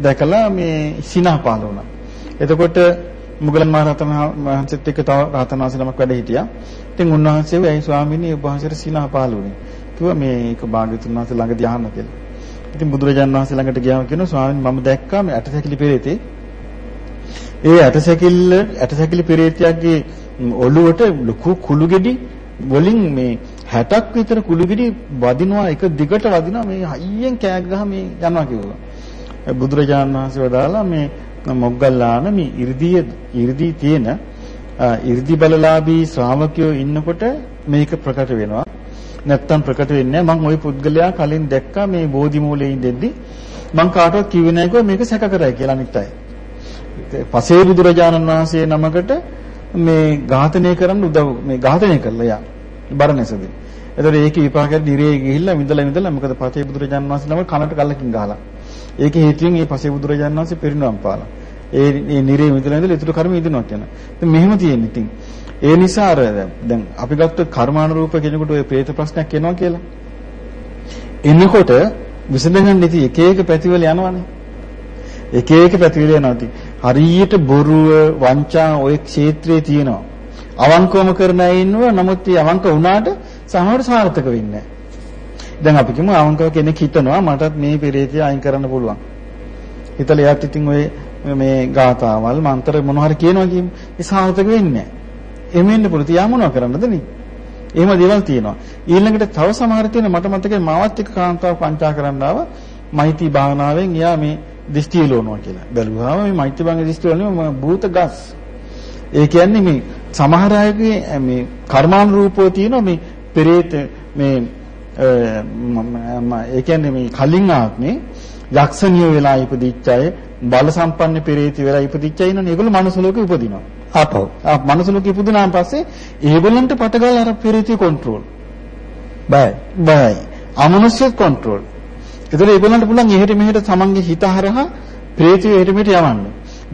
දැකලා මේ සිනහ පහළ වුණා. එතකොට මුගලන් මහරහතන් වහන්සේත් එක්ක තව රහතන් වහන්සේ නමක් වැඩ හිටියා. ඉතින් උන්වහන්සේ "ඇයි ස්වාමීනි ඔබ වහන්සේට සිනහ පහළ වුණේ?" කිව්වා මේක භාග්‍යතුන් වහන්සේ ළඟදී අහන්න කියලා. ඉතින් බුදුරජාන් වහන්සේ ළඟට ගියාම කියනවා ස්වාමීන් මම දැක්කා මේ ඇටසැකිලි පෙරේතේ. ඒ ඇටසැකිල්ල ඇටසැකිලි පෙරේතයාගේ ඔළුවට ලොකු කුළු ගෙඩි වලින් මේ 60ක් විතර කුළු ගෙඩි වදිනවා එක දිගට වදිනවා මේ හයියෙන් කෑග ගහ මේ යනවා කිව්වා. බුදුරජාන් වහන්සේ වදාලා මේ මොග්ගල්ලාන මේ 이르දී 이르දී තියෙන 이르දී බලලාභී ශ්‍රාවකයෝ ඉන්නකොට මේක ප්‍රකට වෙනවා. නැත්තම් ප්‍රකට වෙන්නේ නැහැ. මම ওই පුද්ගලයා කලින් දැක්කා මේ බෝධි මූලයේ ඉඳෙද්දි මම කාටවත් කිව්වේ නැහැ කිව්වා මේක සැක කරයි කියලා අනිත් අය. පසේ බුදුරජාණන් වහන්සේ නමකට මේ ඝාතනය කරන්න උදව් මේ ඝාතනය කළා යා. බරණැසදී. එතකොට ඒකේ විපාකයක් නිරේ ගිහිල්ලා විඳලා විඳලා මොකද පසේ බුදුරජාන් වහන්සේ නම කනට කල්ලකින් ගහලා. ඒකේ හේතුවෙන් මේ පසේ බුදුරජාන් වහන්සේ පිරිනවම් පාලා. ඒ ඒ නිරේ විඳලා විඳලා ඊටු කර්ම ඉදනවා කියන. ඉතින් මෙහෙම තියෙන්නේ ඉතින්. ඒ නිසා අර දැන් අපි ගත්ත කර්මානුරූප කෙනෙකුට ඔය പ്രേත ප්‍රශ්නයක් එනවා කියලා. එනකොට විසඳගන්න ඉති එක එක පැතිවල යනවනේ. එක එක පැතිවල යනවා. හරියට බොරුව, වංචා ඔය ක්ෂේත්‍රයේ තියෙනවා. අවංකවම කරන අය ඉන්නවා. නමුත් ඒ අවංක වුණාට සමහර සාර්ථක වෙන්නේ දැන් අපි කිව්ව අවංකව කෙනෙක් හිතනවා මටත් මේ පෙරේතය අයින් කරන්න පුළුවන්. හිතලා එයාත් ඉතින් ඔය මේ ගාතාවල් මන්තර මොනවා හරි කියනවා කියමු. ඒ සාර්ථක වෙන්නේ නැහැ. එමෙන්න පුළුවන්. තියා මොනව කරන්නද නේ? එහෙම දේවල් තියෙනවා. ඊළඟට තව සමහර තියෙන මට මතකයි මාවත් එක්ක කාන්තාව පංචා කරන්න ආව මෛත්‍රී භාවනාවෙන් එයා මේ දිස්ත්‍ය ලෝනවා කියලා. බැලුවාම මේ මෛත්‍රී භාවනාවේ දිස්ත්‍ය වලින් භූත ගස්. ඒ කියන්නේ මේ සමහර අයගේ මේ කර්මානුරූපව තියෙන මේ පෙරේත මේ ඒ කියන්නේ මේ කලින් ආත්මේ යක්ෂණිය වෙලා ඉපදිච්ච අය බල සම්පන්න පෙරේති වෙලා ඉපදිච්ච අය ඉන්නනේ ඒගොල්ලෝ මනුස්ස ලෝකෙ උපදිනවා. ආපහු. ආ මනුස්ස ලෝකෙ ඉපදුනාන් පස්සේ ඒගොල්ලන්ට පටගාල අර පෙරේතිය කන්ට්‍රෝල්. බයයි. බයයි. අමනුෂ්‍ය කන්ට්‍රෝල්. ඒතර ඒගොල්ලන්ට පුළුවන් එහෙට මෙහෙට තමන්ගේ හිත හරහා ප්‍රේතිය එහෙට මෙහෙට යවන්න.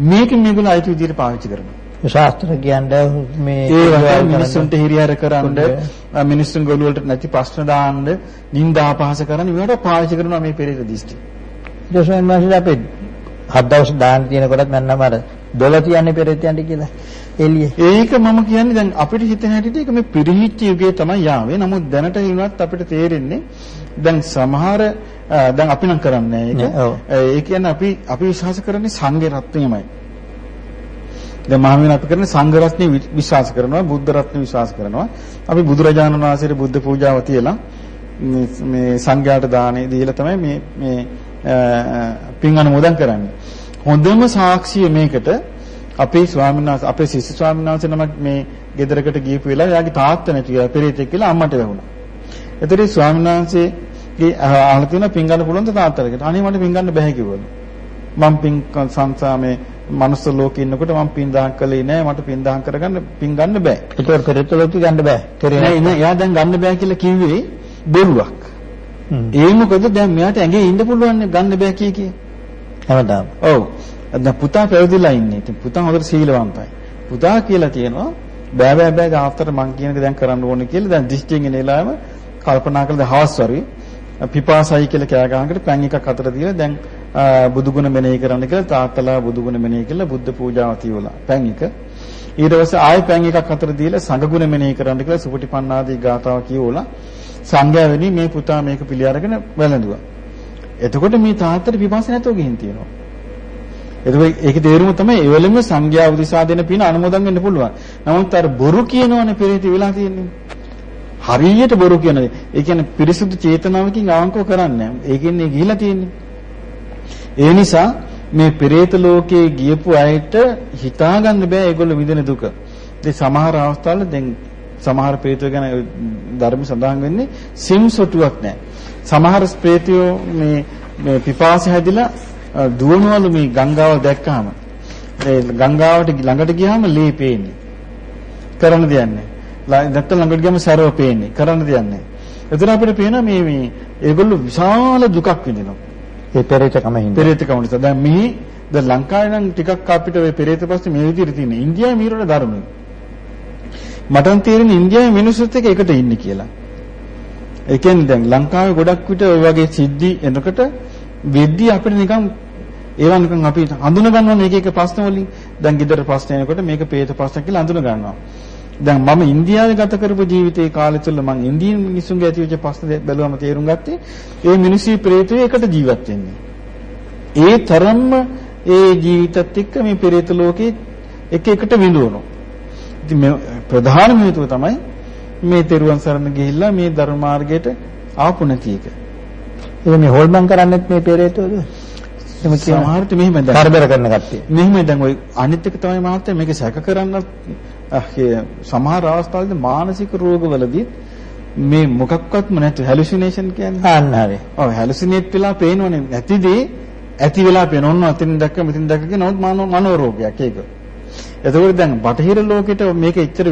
මේකෙන් මේගොල්ලෝ අයිති විදිහට පාවිච්චි කරනවා. ශාස්ත්‍ර කියන්නේ මේ ඒ වගේ මිනිස්සුන්ට හිරිහැර කරන්න මිනිස්සුන් ගොළු වලට නැති ප්‍රශ්න දාන්න නින්දා අපහාස කරන්න මේවට පාවිච්චි කරනවා මේ පෙරේත දිස්ත්‍රි. දසයන් මාසේ අපේ හත් දවස් දාන්න තියෙන කොටත් මන්නම් අර දොළ තියන්නේ පෙරේතයන්ට කියලා එළියේ. ඒක මම කියන්නේ දැන් අපිට හිතෙන හැටියට ඒක මේ පිරිහිච්ච යුගයේ තමයි යාවේ. නමුත් දැනට වුණත් අපිට තේරෙන්නේ දැන් සමහර දැන් අපි නම් කරන්නේ ඒක. ඒ කියන්නේ අපි අපි විශ්වාස කරන්නේ සංඝ රත්නයමයි. දැන් මහමෙන් අපි කරන්නේ සංඝ රත්නේ විශ්වාස කරනවා බුද්ධ රත්නේ විශ්වාස කරනවා අපි බුදුරජාණන් වහන්සේට බුද්ධ පූජාව තියලා මේ සංඝයාට දානේ දීලා තමයි මේ මේ පින් අනුමෝදන් කරන්නේ හොඳම සාක්ෂිය මේකට අපේ ස්වාමීන් වහන්සේ අපේ ශිෂ්‍ය ස්වාමීන් වහන්සේ නමක් මේ ගෙදරකට ගියපු වෙලාව එයාගේ තාත්තා නැති කියලා පෙරේතෙක් කියලා අම්මට වැහුණා. එතකොට ස්වාමීන් වහන්සේගේ අහලා තියෙන පින් ගන්න පුළුවන් තාත්තලකට. අනේ මට පින් ගන්න බෑ කිව්වලු. මම පින් සංසාමේ මනුස්ස ලෝකේ ඉන්නකොට මම පින් දහම් කළේ නෑ මට පින් දහම් කරගන්න පින් ගන්න බෑ. ඒකවල පෙරේත ලෝකේ ගන්න බෑ. නෑ නෑ එයා දැන් ගන්න බෑ කියලා කිව්වේ බොරුවක්. ඒ මොකද දැන් මෙයාට ඇඟේ ඉන්න පුළුවන් ගන්න බෑ කිය කිය. හැමදාම. ඔව්. දැන් පුතා පැවිදිලා ඉන්නේ. ඉතින් පුතා හොඳට සීලවන්තයි. පුතා කියලා කියනවා බෑ බෑ බෑ ආත්තර මං කියන එක දැන් කරන්න ඕනේ කියලා දැන් දිස්ත්‍රික්කෙන් එන එලාම කල්පනා කළා හවස් වරුවේ පිපාසයි කියලා කෑ ගහනකොට පැන් එකක් අතට දීලා දැන් බුදුගුණ මෙනෙහි කරන්න කියලා තාත්තලා බුදුගුණ මෙනෙහි කළා බුද්ධ පූජාව තියවලා පැන් එක ඊට පස්සේ ආයෙ පැන් එකක් අතට දීලා සංඝගුණ මෙනෙහි කරන්න කියලා සුපටිපන්නාදී ගාතාව කියවලා සංඝයා වෙනි මේ පුතා මේක පිළි අරගෙන වැළඳුවා එතකොට මේ තාත්තට පිපාස නැතුව ගිහින් තියෙනවා එතකොට ඒකේ තේරුම තමයි ඒ වෙලෙම සංඝයා උදිසා දෙන පින අනුමෝදන් වෙන්න පුළුවන්. නමුත් අර බොරු කියනවනේ පෙරේත වෙලා තියෙන්නේ. හරියට බොරු කියනවා. ඒ කියන්නේ පිරිසුදු චේතනාවකින් අවංකව කරන්නේ. ඒකෙන්නේ ගිහිලා තියෙන්නේ. ඒ නිසා මේ පෙරේත ලෝකයේ ගියපු අයට හිතා ගන්න බෑ ඒගොල්ලෝ විඳින දුක. ඒ සමහර අවස්ථාවල දැන් සමහර ප්‍රේතයෝ ගැන ධර්ම සඳහන් වෙන්නේ සිම්සොටුවක් නැහැ. සමහර ප්‍රේතයෝ මේ මේ පිපාසය හැදිලා දුවනවලු මේ ගංගාව දැක්කහම ඒ ගංගාවට ළඟට ගියාම ලේ පේන්නේ. කරන්න නැහැ. නැත්තම් ළඟට ගියාම සරව පේන්නේ. කරන්න නැහැ. එතන අපිට පේන මේ මේ ඒගොල්ලෝ විශාල දුකක් විඳිනවා. ඒ පෙරේතකම හින්දා. පෙරේතකම නිසා. දැන් මෙහි දැන් ලංකාවේ නම් ටිකක් අපිට ওই පෙරේත ප්‍රශ්නේ මේ විදිහට තියෙනවා. ඉන්දියාවේ මීරවල දරුණුයි. මට තේරෙන්නේ ඉන්දියාවේ මිනිස්සුත් එක්ක එකට ඉන්නේ කියලා. ඒ කියන්නේ දැන් ලංකාවේ ගොඩක් විට ওই වගේ සිද්ධි එනකොට වෙද්දී අපිට නිකන් ඒවා නිකන් අපි හඳුන ගන්නවා මේක එක ප්‍රශ්න වලින්. දැන් ගෙදර ප්‍රශ්න එනකොට මේක පේත ප්‍රශ්න කියලා හඳුන ගන්නවා. දැන් මම ඉන්දියාවේ ගත කරපු ජීවිතේ කාලය තුළ මම ඉන්දියන් මිනිස්සුන්ගේ ඇතිවෙච්ච ප්‍රශ්න බැලුවම තේරුම් ගත්තේ ඒ මිනිස්සු ප්‍රේතය එකට ජීවත් වෙන්නේ. ඒ තරම්ම ඒ ජීවිතත් එක්ක මේ පෙරේත ලෝකේ එක එකට විඳවනවා. ඉතින් මේ ප්‍රධානම හේතුව තමයි මේ තෙරුවන් සරණ ගිහිල්ලා මේ ධර්ම මාර්ගයට ආපු නැති එක. ඒක මේ හොල්මන් කරන්නේත් මේ පෙරේතෝද? එහෙම කියන සමහරට මෙහෙම දැන් කරදර කරන කට්ටිය. මෙහෙම දැන් ওই අනිත් එක තමයි මහත්තයා මේක සැක කරන්නත් සමහර අවස්ථාවලදී මානසික රෝගවලදී මේ මොකක්වත්ම නැතු හැලුසිනේෂන් කියන්නේ. අන්න හරි. ඔව් හැලුසිනේට් වෙලා පේනවනේ නැතිදී ඇති වෙලා පේන ඔන්න අතින් දැක්ක මෙතින් දැක්ක කියන නමුත් මනෝ රෝගයක් ඒක. එතකොට දැන් බටහිර ලෝකෙට මේක එච්චර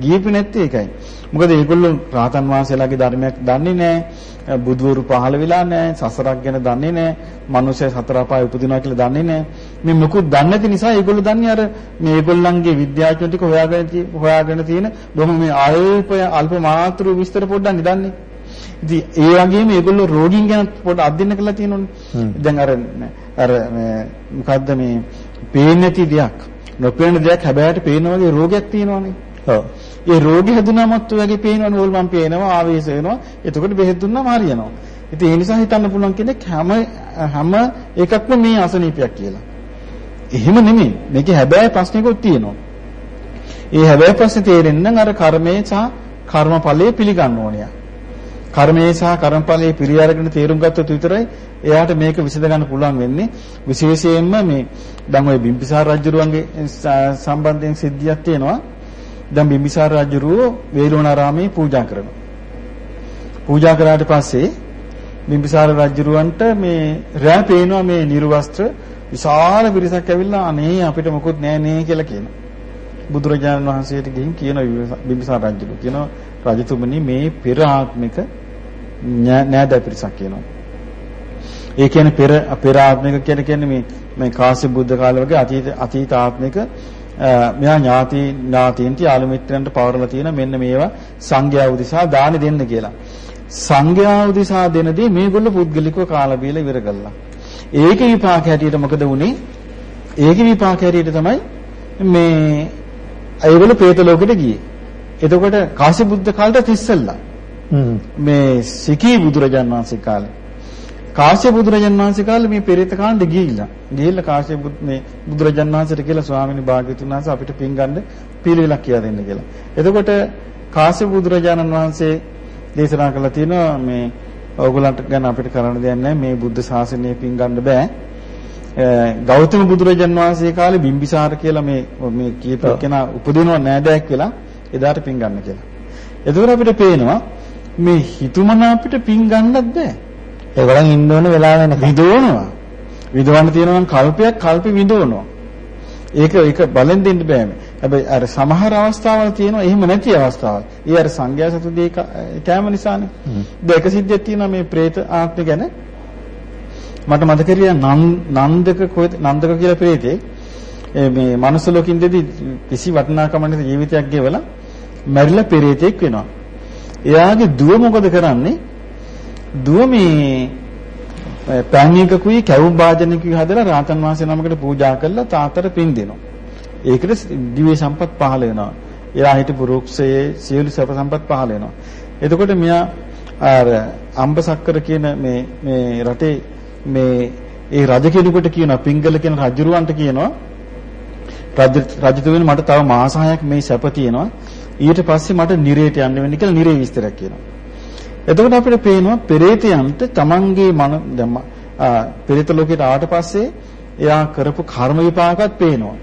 ගියපු නැත්තේ ඒකයි. මොකද ඒගොල්ලෝ රාතන් වහන්සේලාගේ ධර්මයක් දන්නේ නැහැ. බුදුවරු පහළ වෙලා නැහැ. සසරක් ගැන දන්නේ නැහැ. මනුෂ්‍ය සතර අපාය උපදිනවා කියලා දන්නේ නැහැ. මේ මොකුත් දන්නේ නැති නිසා ඒගොල්ලෝ දන්නේ අර මේ ඒගොල්ලන්ගේ විද්‍යාඥයෝ ටික හොයාගෙන හොයාගෙන තියෙන බොහොම මේ අල්ප අල්ප මාත්‍ර විස්තර පොඩ්ඩක් නිදන්නේ. ඉතින් ඒ වගේම ඒගොල්ලෝ රෝගීන් ගැන පොඩ්ඩක් අධ්‍යයනය කරලා තියෙනවනේ. හ්ම්. දැන් අර අර මොකද්ද මේ පේන්නේ නැති දෙයක් නොපෙනෙන දෙයක් හැබැයිට පේන වගේ රෝගයක් තියෙනවනේ. ඔව්. ඒ රෝගී හැදුනමත් ඔය වගේ පේනවනේ ඕල් මම පේනවා ආවේශ වෙනවා. එතකොට බෙහෙත් දුන්නාම හරියනවා. ඉතින් ඒ නිසා හිතන්න පුළුවන් කෙනෙක් හැම හැම එකක්ම මේ අසනීපයක් කියලා. එහෙම නෙමෙයි. මේකේ හැබැයි ප්‍රශ්නයකුත් තියෙනවා. ඒ හැබැයි ප්‍රශ්නේ තේරෙන්න අර කර්මයේ සහ කර්මඵලයේ පිළිගන්න ඕනිය. කර්මයේ සහ කර්මඵලයේ පිළි අරගෙන තේරුම් ගත්තොත් විතරයි එයාට මේක විසඳ ගන්න පුළුවන් වෙන්නේ. විශේෂයෙන්ම මේ දැන් ওই බිම්බිසාර රජුරුවන්ගේ ස- සම්බන්ධයෙන් සිද්ධියක් තියෙනවා. දැන් බිම්බිසාර රජුරුව වේළුවනාරාමේ පූජා කරනවා. පූජා කරාට පස්සේ බිම්බිසාර රජුරුවන්ට මේ රෑ පේනවා මේ නිර්වස්ත්‍ර විශාල පිරිසක් ඇවිල්ලා අනේ අපිට මොකුත් නෑ නේ කියලා කියනවා. බුදුරජාණන් වහන්සේට ගිහින් කියන බිම්බිසාර රජුරු කියනවා රජතුමනි මේ පෙර ආත්මික නෑද පිරිසක් කියනවා. ඒ කියන්නේ පෙර පෙර ආත්මික කියන කියන්නේ මේ මේ කාශ්‍යප බුද්ධ කාලේ වගේ අතීත අතීත ආත්මික අ, මෙහා ඥාති ඥාතීන්ට යාළු මිත්‍රයන්ට පවරලා තියෙන මෙන්න මේවා සංඝයා උදෙසා දාන දෙන්න කියලා. සංඝයා උදෙසා දෙන දේ මේගොල්ලෝ පුද්ගලිකව කාලා බීලා ඉවර කළා. ඒක විපාක හැටියට මොකද වුනේ? ඒක විපාක හැටියට තමයි මේ ඒගොල්ලෝ പ്രേත ලෝකෙට ගියේ. එතකොට කාශ්‍යප බුද්ධ කාලට ඉස්සෙල්ලා හ්ම්. මේ සිකී බුදුරජාන් වහන්සේ කාලේ කාශ්‍යප බුදුරජාන් වහන්සේ කාලේ මේ පෙරේත කාණ්ඩ ගිහිල්ලා ගිහිල්ලා කාශ්‍යප බුද්- මේ බුදුරජාන් වහන්සේට කියලා ස්වාමීනි භාග්‍යතුන් වහන්සේ අපිට පින් ගන්න පිළිවෙලක් කියලා දෙන්න කියලා. එතකොට කාශ්‍යප බුදුරජාණන් වහන්සේ දේශනා කළා තියෙනවා මේ ඕගොල්ලන්ට ගැන අපිට කරන්න දෙයක් නැහැ මේ බුද්ධ ශාසනය පින් ගන්න බෑ. අ, ගෞතම බුදුරජාන් වහන්සේ කාලේ බිම්බිසාර කියලා මේ මේ කීප කෙනා උපදිනව නෑදෑක් වෙලා එදාට පින් ගන්න කියලා. එතකොට අපිට පේනවා මේ හිතුමන අපිට පින් ගන්නත් බෑ. ඒගොල්ලන් ඉන්න ඕන වෙලාව වෙනකම්. විදවනවා. විදවන්න තියෙනවා නම් කල්පයක් කල්පෙ විදවනවා. ඒක ඒක බලෙන් දෙන්න බෑ. හැබැයි අර සමහර අවස්ථාවල තියෙනවා එහෙම නැති අවස්ථාවල්. ඒ අර සංඝයා සතු දෙක කැම නිසානේ. දෙක සිද්ධියක් තියෙනවා මේ പ്രേත ආත්මය ගැන. මට මතක හිටියා නන්දක කොහෙද නන්දක කියලා ඒ මේ මනුස්ස ලෝකින් දෙදී කිසි වටිනාකමක් නැති ජීවිතයක් ගෙවලා මැරිලා පෙරේතෙක් වෙනවා. එයාගේ දුව මොකද කරන්නේ? දුව මේ පැන් එකකුයි කැවුම් වාදනකුයි හදලා රාතන් වහන්සේ නමකට පූජා කරලා තාතර පින් දෙනවා. ඒකට දිව්‍ය සම්පත් පහළ වෙනවා. එයා හිටපු රුක්ෂයේ සියලු සැප සම්පත් පහළ වෙනවා. එතකොට මෙයා අර අම්බසක්කර කියන මේ මේ රටේ මේ ඒ රජ කෙනෙකුට කියනවා පිංගල කියන රජුරවන්ට කියනවා රජ රජතුමනි මට තව මාස 6ක් මේ සැප තියෙනවා. ඊට පස්සේ මට නිරේට යන්න වෙන්නේ කියලා නිරේ විස්තරයක් කියනවා. එතකොට අපිට පේනවා පෙරේතයන්ට තමන්ගේ මන දැන් පෙරේත ලෝකයට ආවට පස්සේ එයා කරපු කර්ම විපාකات පේනවා.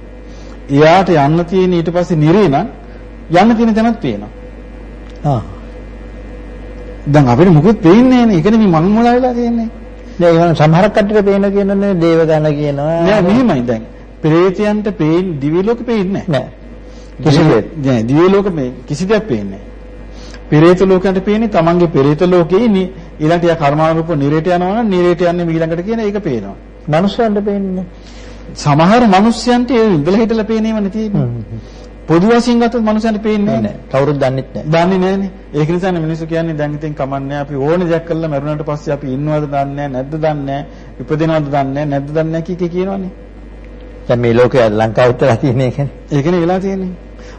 එයාට යන්න තියෙන ඊට පස්සේ නිරේ නම් යන්න තියෙන තැනත් පේනවා. ආ. දැන් අපිට මුකුත් පේන්නේ නැහැ නේ. ඒකනේ මේ මං මොලා වෙලා තියෙන්නේ. දැන් ඒගොල්ලන් සමහරක් කට්ටියට පේන කියනනේ දේව ගණ කියනවා. නෑ මෙහෙමයි දැන්. පෙරේතයන්ට පේන්නේ දිව්‍ය ලෝකෙ පේන්නේ නැහැ. නෑ. කිසිදෙයක්. නෑ දිව්‍ය ලෝකෙ මේ කිසි දෙයක් පේන්නේ නැහැ. පෙරේත ලෝකයට පේන්නේ තමන්ගේ පෙරේත ලෝකේ ඊළඟට යා කර්මානුරූප නිරේට යනවා නම් නිරේට යන්නේ ඊළඟට කියන ඒක පේනවා. මනුස්සයන්ට පේන්නේ සමහර මිනිස්යන්ට ඒ ඉඳලා හිටලා පේනේම නැතිනේ. පොදු වශයෙන් ගත්තොත් මිනිස්යන්ට පේන්නේ නෑ. නැහැ. කවුරුත් දන්නෙත් නෑ. දන්නේ නැහනේ. ඒක නිසානේ මිනිස්සු කියන්නේ දැන් ඉතින් කමන්නේ අපි ඕනේ දෙයක් කළා මරුණාට පස්සේ අපි ඉන්නවද දන්නේ නැහැ නැද්ද දන්නේ නැහැ ඉපදිනවද දන්නේ නැහැ නැද්ද දන්නේ නැහැ කී කී කියනවනේ. දැන් මේ ලෝකයේ ලංකාවට වෙලා තියෙන එකනේ. ඒකනේ වෙලා තියෙන්නේ.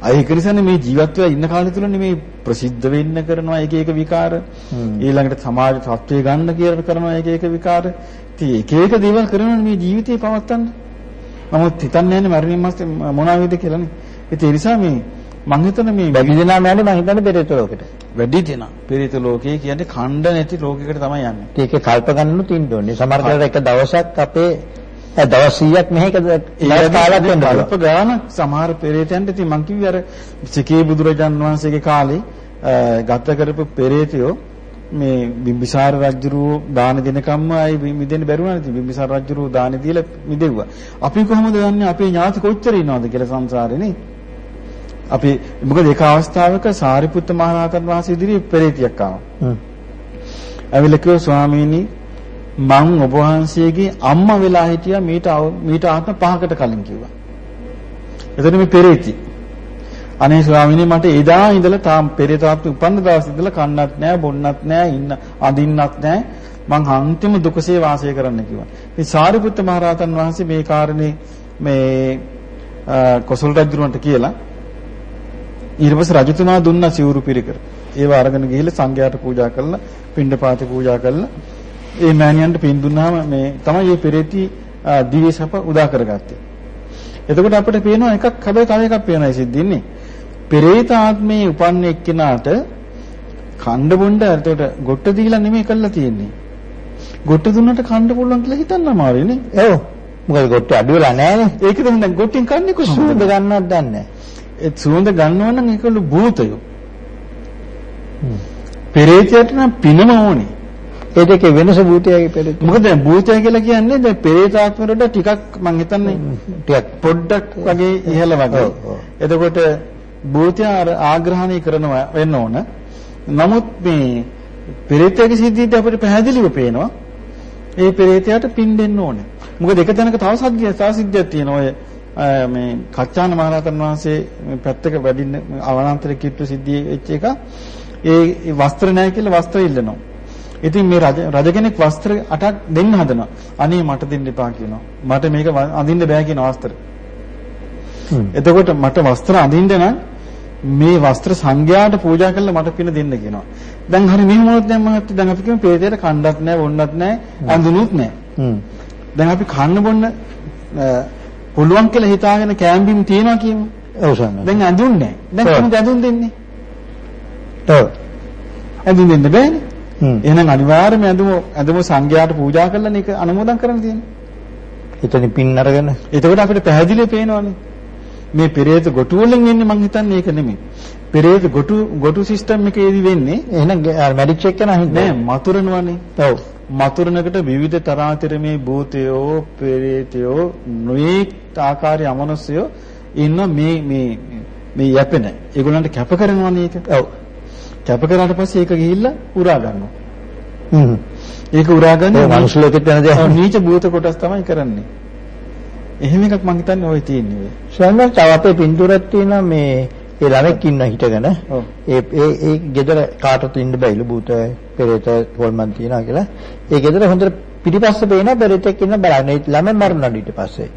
අය ඒක නිසානේ මේ ජීවත් වෙලා ඉන්න කාලය තුලනේ මේ ප්‍රසිද්ධ වෙන්න කරනවා එක එක විකාර. ඊළඟට සමාජ තත්ත්වය ගන්න කියලා කරනවා එක එක විකාර. ඉතින් එක එක දේවල් කරනවා මේ ජීවිතේ පවත්තන්න. නමුත් හිතන්නේ නැහැ මරණින් මස්සේ මොනවා වෙයිද කියලානේ. ඉතින් ඒ නිසා මේ මං හිතන මේ වැඩි දෙනාම යන්නේ මං හිතන්නේ පෙරේත ලෝකෙට. වැඩි දෙනා පෙරිත ලෝකයේ කියන්නේ ඛණ්ඩ නැති ලෝකයකට තමයි යන්නේ. ඒකේ කල්ප ගන්නු තින්න ඕනේ. සමහර එක දවසක් අපේ දවස් 100ක් මෙහෙ එක දවස් කාලයක් වෙන්න කල්ප පුළුවන්. ගාන සමහර පෙරේතයන්ට ඉතින් මං කිව්වේ අර සිකේ බුදුරජාන් වහන්සේගේ කාලේ ගත කරපු පෙරේතයෝ මේ බිම්බිසාර රජුරෝ දාන දෙනකම්ම අය මිදෙන්න බැරුණා නේද? බිම්බිසාර රජුරෝ දාන දීලා මිදෙව්වා. අපි කොහොමද දන්නේ අපේ ඥාති කොච්චර ඉන්නවද කියලා සංසාරේ නේ? අපි මොකද ඒක අවස්ථාවක සාරිපුත්ත මහ රහතන් වහන්සේ ඉදිරියේ පෙරේතියක් ආවා. හ්ම්. කිව්වා ස්වාමීනි මං ඔබ වහන්සේගේ අම්මා වෙලා හිටියා මීට අව- මීට ආත්ම පහකට කලින් කිව්වා. එතන මේ පෙරේති. අනේ ස්වාමීනි මට එදා ඉඳලා තාම පෙරේතාත් උපන්න දවස් ඉඳලා කන්නත් නැහැ බොන්නත් නැහැ ඉන්න අඳින්නත් නැහැ මං අන්තිම දුකසේ වාසය කරන්න කිව්වා. ඉතින් සාරිපුත්ත මහ රහතන් වහන්සේ මේ කාරණේ මේ අ, කොසල් රජුන්ට කියලා ඊට පස්සේ රජතුමා දුන්නා සිවුරු පිරිකර. ඒව අරගෙන ගිහිල්ලා සංඝයාට පූජා කළා, පිණ්ඩපාතේ පූජා කළා. ඒ මෑණියන්ට පින් දුන්නාම මේ තමයි මේ පෙරේති දිව්‍ය සප උදා කරගත්තේ. එතකොට අපිට පේනවා එකක් හැබැයි තව එකක් පේනවා ඒ සිද්ධින්නේ. පෙරේත ආත්මේ උපන්න එක්කිනාට කණ්ඩ බොණ්ඩ එතකොට ගොට්ට දීලා නෙමෙයි කළා තියෙන්නේ. ගොට්ට දුන්නට කණ්ඩ පුළුවන් කියලා හිතන්න අමාරුයි නේ. ඔව්. මොකද ගොට්ට අඩු වෙලා නැහැනේ. ඒකද දැන් ගොට්ටෙන් කන්නේ කොහොමද? ගන්නවත් දන්නේ නැහැ. ඒ සුවඳ ගන්නව නම් ඒකළු භූතයෝ. පෙරේතයට නම් පිනම ඕනේ. ඒ දෙකේ වෙනස භූතයගේ පෙරේත. මොකද දැන් භූතය කියලා කියන්නේ දැන් පෙරේත ආත්ම වලට ටිකක් මං හිතන්නේ ටිකක් පොඩ්ඩක් වගේ ඉහළ වගේ. එතකොට භූතය ආග්‍රහණය කරනවා වෙන්න ඕන. නමුත් මේ පෙරේතයේ සිද්ධියට අපිට පැහැදිලිව පේනවා ඒ පෙරේතයාට පින් දෙන්න ඕනේ. මොකද එක තැනක තව සද්දිය තව සිද්ධියක් තියෙනවා. ඔය මේ කච්චාන මහරහතන් වහන්සේ පැත්තක වැඩින්න අවනාන්තර කිට්ටු සිද්ධිය වෙච්ච එක ඒ වස්ත්‍ර නැහැ කියලා වස්ත්‍ර ඉල්ලනවා. ඉතින් මේ රජ රජ කෙනෙක් වස්ත්‍ර 8ක් දෙන්න හදනවා. අනේ මට දෙන්න එපා කියනවා. මට මේක අඳින්න බෑ කියන වස්ත්‍ර. එතකොට මට වස්ත්‍ර අඳින්න නම් මේ වස්ත්‍ර සංඝයාට පූජා කරලා මට පින දෙන්න කියනවා. දැන් හරි මෙහෙම වුණොත් දැන් මහත්තයා දැන් අපි කියමු පේතේට කණ්ඩත් නැහැ වොන්නත් නැහැ අඳුනුත් නැහැ. දැන් අපි කන්න බොන්න පුළුවන් කියලා හිතාගෙන කැම්බිම් තියනවා කියමු. ඔව් සන්න. දැන් ඇඳුන්නේ නැහැ. දැන්. කොහොමද ඇඳුම් දෙන්නේ? ඔව්. ඇඳුම් දෙන්න බෑනේ. එහෙනම් අනිවාර්යයෙන්ම ඇඳුම ඇඳුම සංඝයාට පූජා කරලා මේක අනුමෝදන් කරන්න තියෙනවා. එතනින් පින් අරගෙන එතකොට අපිට පැහැදිලිව පේනවනේ. මේ පෙරේත ගොටු වලින් එන්නේ මං හිතන්නේ ඒක නෙමෙයි. පෙරේත ගොටු ගොටු සිස්ටම් එකේදී වෙන්නේ එහෙනම් මැඩිච් එක කරන හින්දා. නෑ මතුරනවනේ. ඔව්. මතුරනකට විවිධ තරාතිරමේ භූතයෝ, පෙරේතයෝ, නොඑක් ආකාරයේ අමනුෂ්‍යයෝ ඉන්න මේ මේ මේ යැපෙන. ඒගොල්ලන්ට කැප කරනවනේ ඒක. ඔව්. කැප කරාට පස්සේ ඒක ගිහිල්ලා උරා ගන්නවා. හ්ම්. ඒක උරාගන්නේ ඒ මනුස්ස ලෝකෙත් දෙයක්. ඔව්, නීච භූත කොටස් තමයි කරන්නේ. එහෙම එකක් මං හිතන්නේ ওই තියෙන්නේ. සම්මත තව අපේ පින්තූරයක් තියෙනවා මේ ඒ ළමෙක් ඉන්න හිටගෙන. ඒ ඒ ඒ ගෙදර කාටවත් ඉන්න බැයිලු භූත පෙරේත හොල්මන් තියනවා කියලා. ඒ ගෙදර හොඳට පිටිපස්ස පේන පෙරේතෙක් ඉන්න බලන්න. ඒ ළමයා මරුණා ඊට පස්සේ.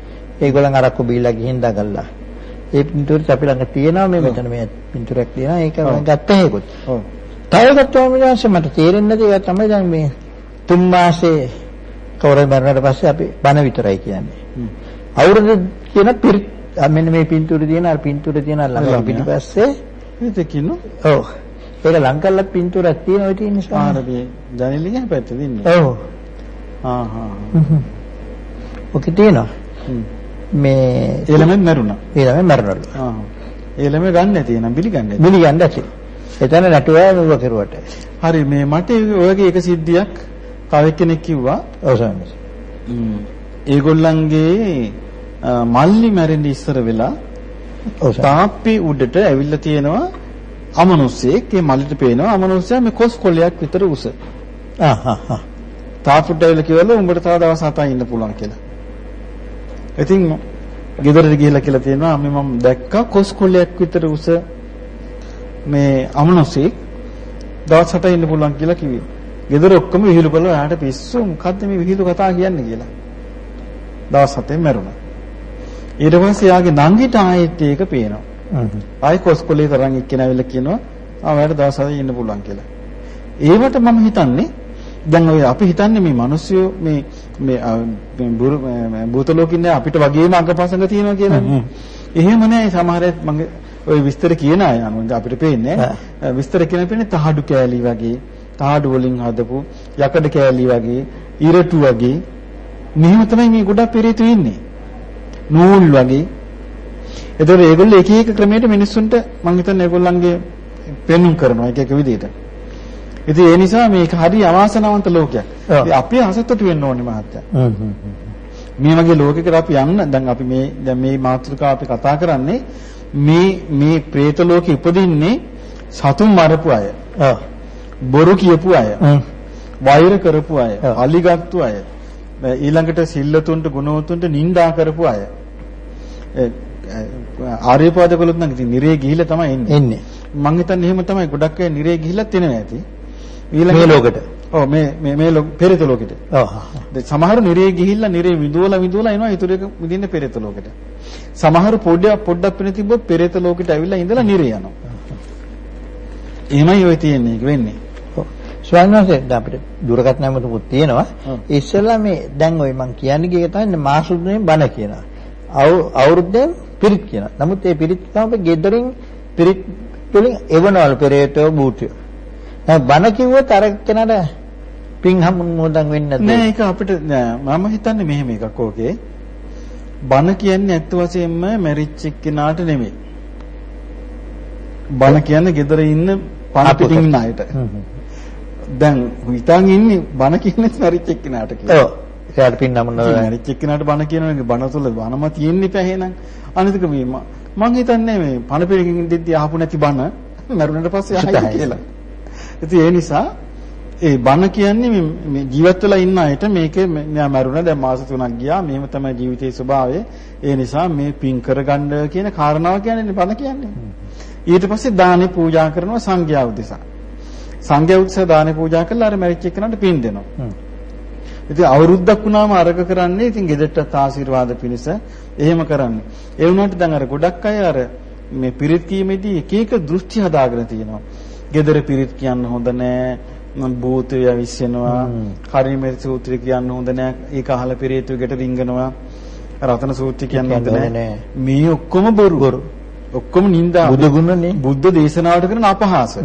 ඒගොල්ලන් අරක්කු බීලා ගිහින් දගල්ලා. ඒ පින්තූරය අපි ළඟ තියෙනවා මේ මෙතන මේ පින්තූරයක් තියෙනවා. ඒක. මම ගත්තා ඒකත්. ඔව්. තව ගත්තාම මට තේරෙන්නේ නැති ඒක තමයි දැන් මේ තුන් මාසේ කවුරුයි මරණයට පස්සේ අපි බණ විතරයි කියන්නේ. අවුරුදු කියන පිරි මෙන්න මේ පින්තූරය තියෙන අර පින්තූරය තියෙන ළඟ. පිටිපස්සේ කින්නු ඔව් ඒක ලං කරලත් පින්තූරයක් තියෙන ඔය තියෙන නිසා ආරදී ජනේලිය පැත්තේ ඉන්නේ. ඔව් ආ හා. ඔකේ තියෙනවා. මේ ඒ ළමෙන් මැරුණා. ඊළඟ මරණවල ආ. ඒ ළමයා ගන්න නැති එනම් පිළිගන්නේ නැති. මිලි ගන්න ඇති එතන නටුවා නුව කෙරුවට හරි මේ මට ඒ වගේ එක සිද්ධියක් තව කෙනෙක් කිව්වා ඔව් ම්, ඒගොල්ලන්ගේ මල්ලි මැරෙන්න ඉස්සර වෙලා තාප්පේ උඩට ඇවිල්ලා තියෙනවා අමනුස්සයෙක් ඒ මල්ලිට පේනවා අමනුස්සයා මේ කොස් කොලයක් විතර උස. ආ හා හා තාප්පුට ඇවිල්ලා කිව්වලු උඹට තව දවස් 7ක් ඉන්න පුළුවන් කියලා. ඉතින් ගෙදරට ගිහිල්ලා කියලා තියෙනවා අම්මේ මම දැක්කා කොස් කොලයක් විතර උස මේ අමනුස්සයෙක් දවස් 7ක් ඉන්න පුළුවන් කියලා කිව්වේ. ගෙදර ඔක්කොම විහිළු කළා එයාට පිස්සු මොකද්ද මේ විහිළු කතා කියන්නේ කියලා. දවස් 7ෙන් මැරුණා. ඊට පස්සේ යාගේ නංගිට ආයෙත් ඒක පේනවා. ආයි කොස්කොලේ තරම් එක්කෙනාවිල්ලා කියනවා ආ ඔයාලට දවස් හතක් ඉන්න පුළුවන් කියලා. ඒවට මම හිතන්නේ දැන් ඔය අපි හිතන්නේ මේ මිනිස්සු මේ මේ භූත ලෝකින්නේ අපිට වගේම අංගපසංග තියෙනවා. හ්ම්. එහෙම නෑ සමහර මගේ ඔය විස්තර කියන අය අනුව අපිට පේන්නේ. විස්තර කියන පේන්නේ තහඩු කෑලි වගේ තහඩු වලින් හදපු යකඩ කෑලි වගේ ඉරටු වගේ මෙහෙම තමයි මේ ගොඩක් පෙරේතු ඉන්නේ. නූල් වගේ එතකොට ඒගොල්ලෝ එක එක ක්‍රමයකට මිනිස්සුන්ට මම හිතන්නේ ඒගොල්ලන්ගේ පෙන්눔 කරනවා එක එක විදිහට. ඉතින් ඒ නිසා මේක හරි අවාසනාවන්ත ලෝකයක්. ඉතින් අපි අසතුටු වෙන්න ඕනේ මහත්තයා. මේ වගේ ලෝකයකට අපි යන්න දැන් අපි මේ දැන් මේ මාතෘකාව අපි කතා කරන්නේ මේ මේ പ്രേත ලෝකෙ ඉපදින්නේ සතුන් මරපු අය. බොරු කියපු අය. වෛර කරපු අය. අලිගත්තු අය, ඊළඟට සිල්ලතුන්ට ගුණවතුන්ට නිඳා කරපු අය. ඒ ආර්යපාදකලොත් නම් ඉතින් නිරේ ගිහිල්ලා තමයි එන්නේ. එන්නේ. මං හිතන්නේ එහෙම තමයි ගොඩක් අය නිරේ ගිහිල්ලත් එනවා ඇති. මේ ලෝකෙට. ඔව් මේ මේ මේ පෙරේත ලෝකෙට. ඔව්. සමහරු නිරේ ගිහිල්ලා නිරේ විදුවලා විදුවලා එනවා ඊටු එක විදින්න පෙරේත ලෝකෙට. සමහරු පොඩ්ඩක් පොඩ්ඩක් වෙන තිබ්බොත් පෙරේත ලෝකෙට ඇවිල්ලා ඉඳලා නිරේ යනවා. එහෙමයි ඔය තියෙන්නේ වෙන්නේ. ඔව්. ස්වාමීන් වහන්සේ දැන් අපිට දුරකථන නම්බරකුත් තියෙනවා. ඔව්. ඉස්සෙල්ලා මේ දැන් ওই මං කියන්නේ කීක තමයි මාසුද්දෙන් බණ කියනවා. අවු- අවුරුද්දෙන් පිරිත් කියනවා. නමුත් මේ පිරිත් තමයි ගෙදරින් පිරිත් වලින් එවනවල පෙරේතෝ බූටියෝ. බණ කිව්වොත් අර කෙනාට පින් හමුනෝදන් වෙන්නේ නෑ නැද්ද? ඒක අපිට නෑ මම හිතන්නේ මෙහෙම එකක් ඕකේ. බන කියන්නේ ඇත්ත වශයෙන්ම මැරිච්ච කෙනාට නෙමෙයි. බන කියන්නේ gedara ඉන්න පණ පිටින් ඉන්න අයට. දැන් හිතන් ඉන්නේ බන කියන්නේ මැරිච්ච කෙනාට කියලා. ඔව්. එයාට පින් හමුනෝදන්. මැරිච්ච කෙනාට බන කියනවනේ බන තුල බනම තියෙන්නේ පහ එහෙනම්. අනිතක මේ ම- මං හිතන්නේ මේ පණ පිටින් දෙද්දි අහපු නැති බන මරුණට පස්සේ සුතයි. කියලා. ඉතින් ඒ නිසා ඒ බන කියන්නේ මේ- ජීවත් වෙලා ඉන්න අයට මේකේ මෙයා මරුණා දැන් මාස 3ක් ගියා මේව තමයි ජීවිතයේ ස්වභාවය. ඒ නිසා මේ පින් කරගන්න කියන කාරණාව කියන්නේ බන කියන්නේ. ඊට පස්සේ දානේ පූජා කරනවා සංඝයා උදෙසා. සංඝයා උදෙසා දානේ පූජා කළා අර මැරිච්ච එක්කනට පින් දෙනවා. ඉතින් අවුරුද්දක් වුණාම අරක කරන්නේ ඉතින් ගෙදරටත් ආශිර්වාද පිණිස එහෙම කරන්නේ. ඒ වුණාට දැන් අර ගොඩක් අය අර මේ පිරිත් කීමේදී එක එක දෘෂ්ටි හදාගෙන තියෙනවා. ගෙදර පිරිත් කියන්න හොඳ නෑ. භූතය. හ්ම්. කරිමේ සූත්‍රය කියන්න හොඳ නෑ. ඒක අහලා පිරිතුගෙට රිංගනවා. රතන සූත්‍රය කියන්න හොඳ නෑ. මේ ඔක්කොම බොරු. ඔක්කොම නින්දා. බුදු ගුණනේ. බුද්ධ දේශනාවට කරන අපහාස.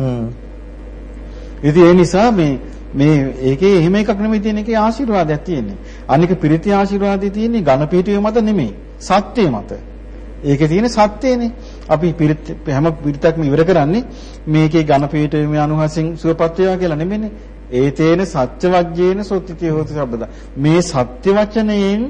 ඉතින් ඒ නිසා මේ මේ ඒකේ එහෙම එකක් නෙමෙයි තියෙන එකේ ආශිර්වාදයක් තියෙන්නේ. අනික පිරිති ආශිර්වාදය තියෙන්නේ ඝන පිහිටිය මත නෙමෙයි. සත්‍යය මත. ඒකේ තියෙන සත්‍යනේ. අපි පිරිත් හැම පිරිතක්ම ඉවර කරන්නේ මේකේ ඝන පිහිටියේ අනුහසින් සුවපත් වේවා කියලා නෙමෙයිනේ. ඒ තේන සත්‍ය වජ්ජේන සොත්තිතිය හොති සබ්බද. මේ සත්‍ය වචනයෙන්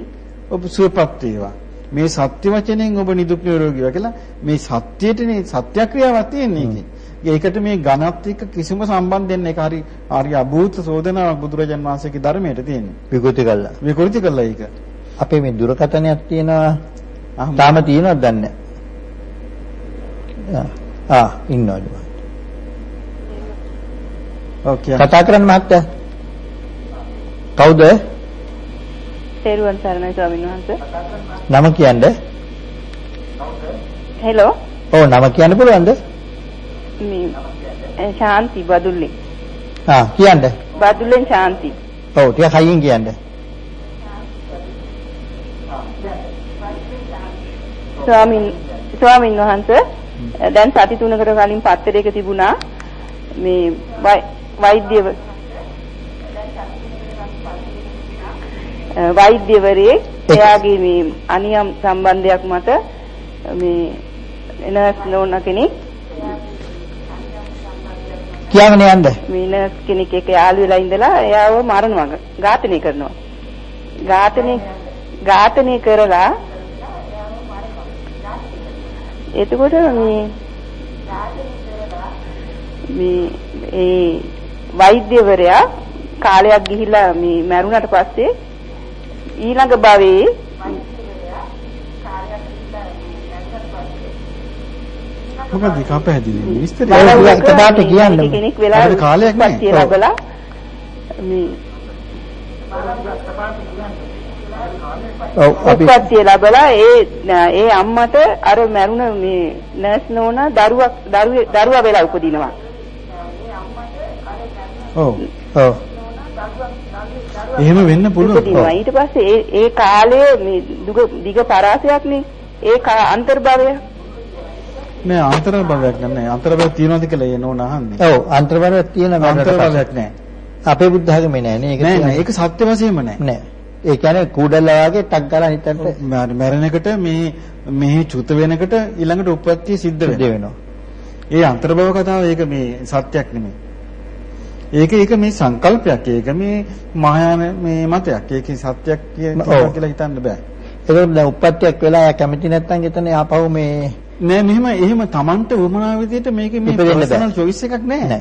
ඔබ සුවපත් වේවා. මේ සත්‍ය වචනයෙන් ඔබ නිදුක් නිරෝගී වේවා කියලා මේ සත්‍යයටනේ සත්‍යක්‍රියාවක් තියෙන්නේ ඒකේ. ඒකට මේ ඝනත් එක්ක කිසිම සම්බන්ධයක් නැහැ. ඒක හරි හරි අභූත සෝදනාවක් බුදුරජාන් වහන්සේගේ ධර්මයට තියෙන්නේ. විකෘති කළා. විකෘති කළා ඒක. අපේ මේ දුරකථනයක් තියෙනවා. තාම තියෙනවද දන්නේ. ආ ඉන්නවද? ඔව් කියන්න. කතා කරන්න මහත්තයා. කවුද? තෙරුවන් සරණයි ස්වාමීන් වහන්සේ. නම කියන්න. හෙලෝ ඔව් නම කියන්න පුළුවන්ද? මේ ශාන්ති බදුල්ලේ. ආ කියන්න. බදුල්ලෙන් ශාන්ති. ඔව් ටිකක් හයියෙන් කියන්න. ස්වාමින් ස්වාමින් වහන්සේ දැන් සති තුනකට කලින් පත්තරයක තිබුණා මේ වෛද්‍යව අ, වෛද්‍යවරයෙක් එයාගේ මේ අනියම් සම්බන්ධයක් මත මේ නර්ස් නෝන කෙනෙක් කියන්න යන්න. මේ නර්ස් කෙනෙක් එක්ක යාළු වෙලා ඉඳලා එයාව මරනවා ඝාතනය කරනවා ඝාතනය ඝාතනය කරලා එතකොට මේ මේ ඒ වෛද්‍යවරයා කාලයක් ගිහිල්ලා මේ මැරුණාට පස්සේ ඊළඟ භවයේ මොකද ඒක අපහැදිලි විස්තරය. මේ කියන්න කෙනෙක්- කෙනෙක් වෙලා කාලයක් ඔව්. ලැබලා මේ ඔව් අපි උපත්ති ලැබලා ඒ ඒ අම්මට අර මැරුණ මේ නර්ස් නෝනා දරුවක් දරුවේ දරුවා වෙලා උපදිනවා. ඔව්. ඔව් එහෙම වෙන්න පුළුවන්. උපදිනවා. ඊට පස්සේ ඒ ඒ කාලයේ මේ දුග දිග පරාසයක්නේ ඒ අන්තර්භවය නෑ අන්තර භවයක් නෑ. අන්තර භවයක් තියනවාද කියලා ඒ නෝන අහන්නේ. ඔව් අන්තර්වරයක් තියෙන අන්තර භවයක් නෑ. අපේ බුද්ධ ධර්මේ නෑ නේ ඒක නෑ නෑ. ඒක සත්‍ය වශයෙන්ම නෑ. නෑ. ඒ කියන්නේ කුඩල වගේ ටක් ගාලා මැර- මැරෙනකොට මේ මෙහි චුත වෙනකොට ඊළඟට උප්පත්තිය සිද්ධ වෙනවා. ඒ අන්තර්භව කතාව ඒක මේ සත්‍යක් නෙමෙයි. ඒක ඒක මේ සංකල්පයක්. ඒක මේ මහායාන මේ මතයක්. ඒකේ ඔව්. කියලා හිතන්න බෑ. ඒකෝට දැන් උප්පත්තියක් වෙලා කැමති නැත්නම් එතන ආපහු මේ නෑ මෙහෙම එහෙම Tamanට උවමනා විදිහට මේකේ මේ. පර්සනල් choice එකක් නෑ. නෑ.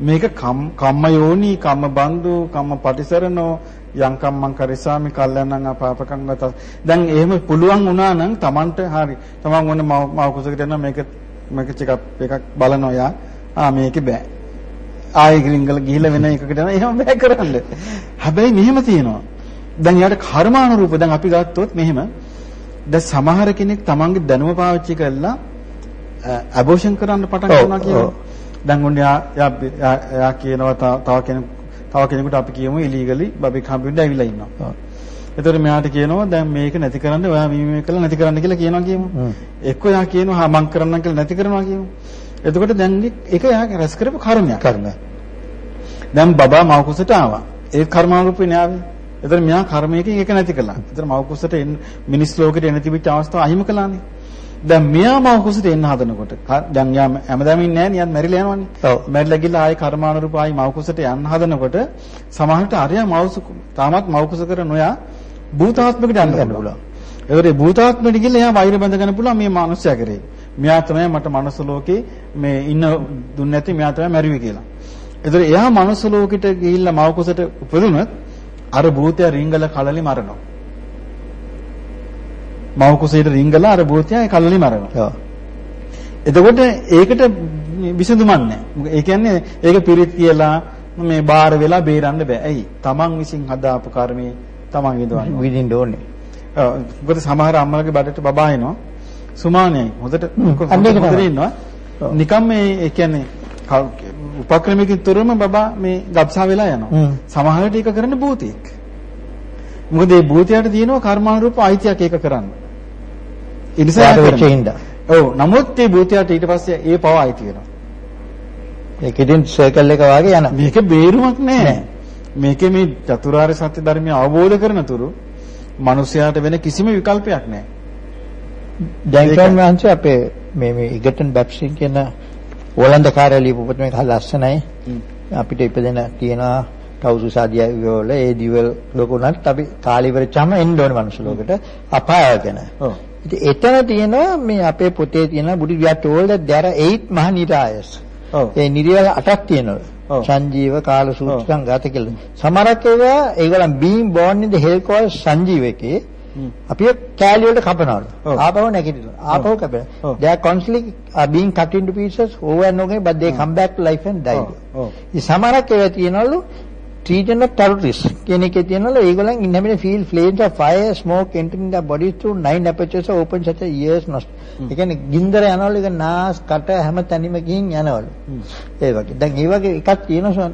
මේක කම් කම්ම යෝනි කම්ම බන්දු කම්ම පටිසරණෝ යම් කම්මං කරිසාමි කල්යනං අපාපකං ගත. දැන් එහෙම පුළුවන් වුණා නම් Tamanට හරි. Taman මොන මව කුසකට යනවා මේක මේක චෙක් එකක් බලනවා යා ආ මේක බෑ. ආයෙ ග්‍රින්ගල ගිහිල්ලා වෙන එකකට යනවා. එහෙම බෑ කරන්න. හැබැයි මෙහෙම තියෙනවා. දැන් යාට කර්මානුරූප දැන් අපි ගත්තොත් මෙහෙම. දැන් සමහර කෙනෙක් Tamanගේ දැනුම පාවිච්චි කරලා ඇබෝෂන් කරන්න පටන් ගන්නවා කියනවා ඔව්. දැන් ඔන්න යා කියනවා තව කෙනෙක් තව කෙනෙකුට අපි කියමු ඉලීගලි බබෙක් හම්බෙන්න ඇවිල්ලා ඉන්නවා. එතකොට මෙයාට කියනවා දැන් මේක නැති කරන්න ඔයා මේ කළා නැති කරන්න කියලා කියනවා කියමු. එක්ක යා කියනවා මං කරන්නම් කියලා නැති කරනවා කියමු. එතකොට දැන් ඒක යා රැස් කරපු කර්මයක්. කර්ම. දැන් බබා මව කුසට ආවා. ඒ කර්මානුරූපී න්යායයි. එතකොට මෙයා කර්මයකින් ඒක නැති කළා. එතකොට මව කුසට මිනිස් ලෝකෙට එන තිබිච්ච අවස්ථාව අහිමි කළානේ. දැන් මෙයා මව කුසට එන්න හදනකොට දැන් යා හැමදාම ඉන්නේ නැහැ නේ. යාත් මැරිලා යනවනේ. ඔව්. මැරිලා ගිහලා ආයේ කර්මානුරූප ආයි මව කුසට යන්න හදනකොට සමහරට අරයා මව තාමත් මව කුස කර නොයා භූතාත්මකට යන්න යන්න පුළුවන්. ඒකට ඒ භූතාත්මයට ගිහලා එයා වෛර බඳ ගන්න පුළුවන් මේ මානුෂ්‍යයා කරේ. මෙයා තමයි මට මනුස්ස ලෝකේ මේ ඉන්න දුන්නේ නැති මෙයා තමයි මැරුවේ කියලා. ඒතර එයා මනුස්ස ලෝකෙට ගිහිල්ලා මව කුසට උපදුනොත් අර භූතයා රිංගල කලලි මරනවා. මව කුසේට රිංගලා අර භූතයා ඒ කලලි මරනවා. ඔව්. එතකොට ඒකට විසඳුමක් නැහැ. ඒ කියන්නේ ඒක පිරිත් කියලා මේ බාර වෙලා බේරන්න බෑ. ඇයි? Taman විසින් හදාපු කර්මේ Taman විඳවන්න. ඕනේ. විඳින්න ඕනේ. ඔව්. මොකද සමහර අම්මලගේ බඩට බබා එනවා. සුමානයි. හොඳට හොඳට. ඉන්නවා. නිකම් මේ ඒ කියන්නේ උපක්‍රමයකින් තොරවම බබා මේ ගබ්සා වෙලා යනවා. සමහරට ඒක කරන්න භූතයෙක්. මොකද මේ භූතයට තියෙනවා කර්මානුරූප අයිතියක් ඒක කරන්න. ඒ නිසා කරනවා. ඔව් නමුත් මේ භූතයට ඊට පස්සේ ඒ පව අයිති වෙනවා. ඒකෙන් සර්කල් එක වාගේ යනවා. මේක බේරුමක් නෑ. මේකේ මේ චතුරාර්ය සත්‍ය ධර්මය අවබෝධ කරන තුරු මිනිසයාට වෙන කිසිම විකල්පයක් නෑ. දැන් ඒක- ස්වාමීන් වහන්සේ අපේ මේ මේ ඉගටන් බැප්සින් කියන ඕලන්ද කාර්ය ලියපු පොත මේක හරි ලස්සනයි. අපිට ඉපදෙන තියෙනවා කවුරු සාදිය වල ඒ දිවල් ලෝකුණත් අපි කාලේ ඉවරචම එන්න ඕනේ මනුස්ස ලෝකෙට අපාය ගැන. ඔව්. ඉතින් එතන තියෙනවා මේ අපේ පොතේ තියෙන බුදු are told there are eight මහා නිරායස්. ඔව්. ඒ නිරයල අටක් තියෙනවා. සංජීව කාල සූත්‍ර ඔව්. සංඝාත කියලා. සමහරක් ඒවා ඒගොල්ලන් being born in the hell called Sanjeewa එකේ හ්ම්. අපි කෑලි වලට කපනවලු. ආපහු නැගිටිනවා. ආපහු කපනවා. They are constantly are being cut into pieces over and over but they come back to life and die. ඔව්. ඉතින් සමහරක් ඒවා තියෙනවලු treated of terrorists කියන එකේ තියෙනවලු ඒගොල්ලන් inhabit feel flames of fire smoke entering their bodies through nine apertures open such as ears nose. ඒ කියන්නේ ගින්දර යනවලු ඒක නාස් කට හැම තැනම ගිහින් යනවලු. හ්ම්. ඒ වගේ. දැන් ඒ වගේ එකක් තියෙනවා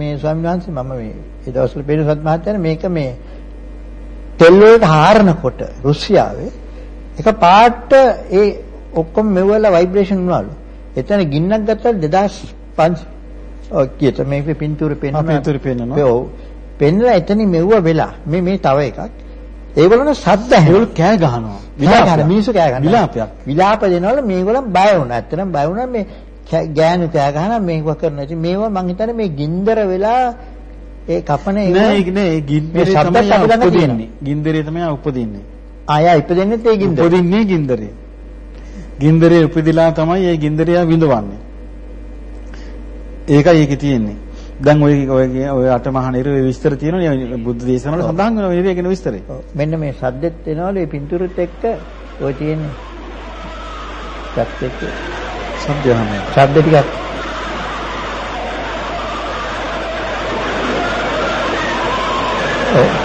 මේ ස්වාමීන් වහන්සේ මම මේ ඒ දවස්වල පේන සත් මහත්තයානේ මේක මේ තෙල් වලට හාරනකොට රුසියාවේ එක පාට ඒ ඔක්කොම මෙවල ভাইබ්‍රේෂන් වුණාලු. එතන ගින්නක් ගත්තා 2005 ඔය කීයට මේකේ පින්තූරේ පෙන්නන ආ, පින්තූරේ පෙන්නනවා. ඔව්. පෙන්නලා එතනින් මෙව්ව වෙලා මේ මේ තව එකක්. ඒගොල්ලෝ ඒගොල්ලෝ ඇහෙනවා. කෑ ගහනවා. කෑ ගහනවා මිනිස්සු කෑ ගහනවා. විලාපයක්. විලාප දෙනවල මේගොල්ලන් බය වුණා. ඇත්තටම බය වුණා මේ ගෑනු කෑ ගහනවා මේක කරනවා. ඉතින් මේවා මං හිතන්නේ මේ ගින්දර වෙලා ඒ කපන ඒවා නෑ ඒක නෑ ඒ ගින්දරේ තමයි උපදින්නේ. ගින්දරේ තමයි උපදින්නේ. ආයා ඉපදෙන්නෙත් ඒ ගින්දර. උපදින්නේ ගින්දරේ. ගින්දරේ උපදිලා තමයි ඒ ගින්දරයා විඳවන්නේ. ඒකයි ඒකේ තියෙන්නේ. දැන් ඔය ඔය ඔය අටමහා නිරේ විස්තර තියෙනවනේ බුද්ධ දේශනාවල සඳහන් වෙනවා මේ නිරේ ගැන විස්තරේ. ඔව්. මෙන්න මේ සද්දෙත් එනවලු මේ පින්තූරෙත් එක්ක ඔය තියෙන්නේ. සද්ද එක්ක. සත්‍යහමයි. ශබ්ද ටිකක්. ඔව්.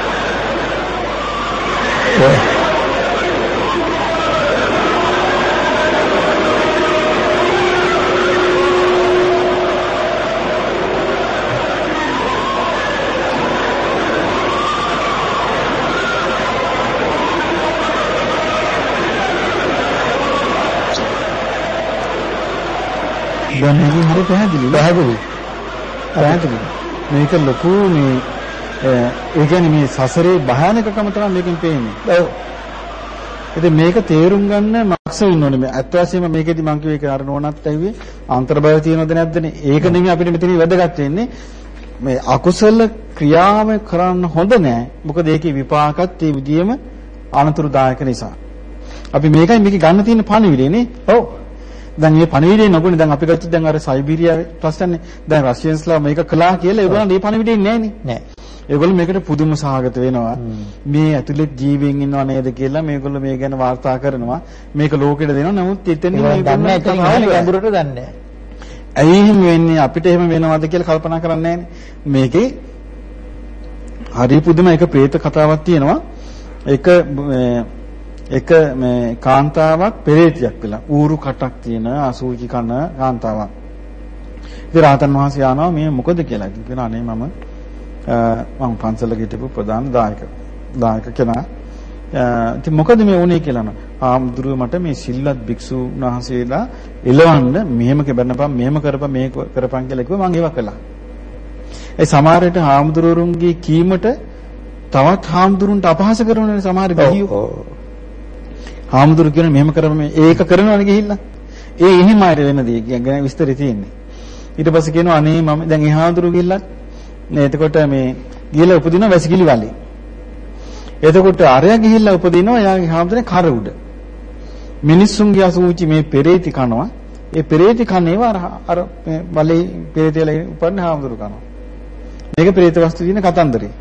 දැන් මේකෙන් හරි පැහැදිලි. පැහැදිලි. පැහැදිලි. මේක ලොකු මේ ඒ කියන්නේ මේ සසරේ භයානකකම තමයි මේකෙන් පේන්නේ. ඔව්. ඉතින් මේක තේරුම් ගන්න මක්ස වෙන්න ඕනේ. මේ අත් වශයෙන්ම මේකෙදි මම කිව්වේ ඒක අර නෝනත් ඇහුවේ අන්තර්බය තියෙනවද නැද්දනේ. ඒක නෙමෙයි අපිට මෙතන වැදගත් වෙන්නේ. මේ අකුසල ක්‍රියාව කරන්න හොඳ නෑ. මොකද ඒකේ විපාකත් ඒ විදිහම අනතුරුදායක නිසා. අපි මේකයි මේක ගන්න තියෙන පණිවිඩේ නේ. ඔව්. දැන් මේ පණිවිඩේ නොගුණ දැන් අපි ගත්තොත් දැන් අර සයිබීරියාවේ ප්‍රශ්නේ දැන් රෂියන්ස්ලා මේක කළා කියලා ඒගොල්ලන් මේ පණිවිඩේ නෑනේ. නෑ. ඒගොල්ලෝ මේකට පුදුම සහගත වෙනවා. මේ ඇතුළේ ජීවීන් ඉන්නව නේද කියලා මේගොල්ලෝ මේ ගැන වාර්තා කරනවා. මේක ලෝකෙට දෙනවා. නමුත් එතන ඒක දන්නේ. ඇයි එහෙම වෙන්නේ අපිට එහෙම වෙනවද කියලා කල්පනා කරන්නේ මේකේ හරි පුදුම එක പ്രേත කතාවක් තියෙනවා. එක එක මේ කාන්තාවක් පෙරේතියක් වෙලා ඌරු කටක් තියෙන අසූචි කන කාන්තාවක්. ඉතින් රාතන් වහන්සේ ආනවා මේ මොකද කියලා. ඉතින් කියනවා අනේ මම මම පන්සලක හිටපු ප්‍රධාන දායක දායක කෙනා. ඉතින් මොකද මේ වුනේ කියලා නෝ. ආම්දුරුව මට මේ සිල්වත් භික්ෂු වහන්සේලා එලවන්න මෙහෙම කෙබන්නපම් මෙහෙම කරපම් මේක කරපම් කියලා කිව්වා මම ඒවා කළා. ඒ සමහරට හාමුදුරුවරුන්ගේ කීමට තවත් හාමුදුරුන්ට අපහාස කරනනේ සමහර ගිහියෝ. හාමුදුරු කියන මෙහෙම කරපම් ඒක කරනවනේ ගිහිල්ලා. ඒ එහෙම අය වෙනදී ගැන විස්තරي තියෙන්නේ. ඊට පස්සේ කියනවා අනේ මම දැන් ඒ හාමුදුරු ගිහිල්ලා නේ එතකොට මේ ගිහලා උපදින වැසිකිලි වලේ. එතකොට අරයා ගිහිල්ලා උපදිනවා එයාගේ හාමුදුරනේ කර උඩ. මිනිස්සුන්ගේ අසුචි මේ පෙරේති කනවා. ඒ පෙරේති කන ඒවා අර මේ වලේ පෙරේතිලා උපන්න හාමුදුරු කනවා. මේක පෙරේත වස්තු කියන කතන්දරේ.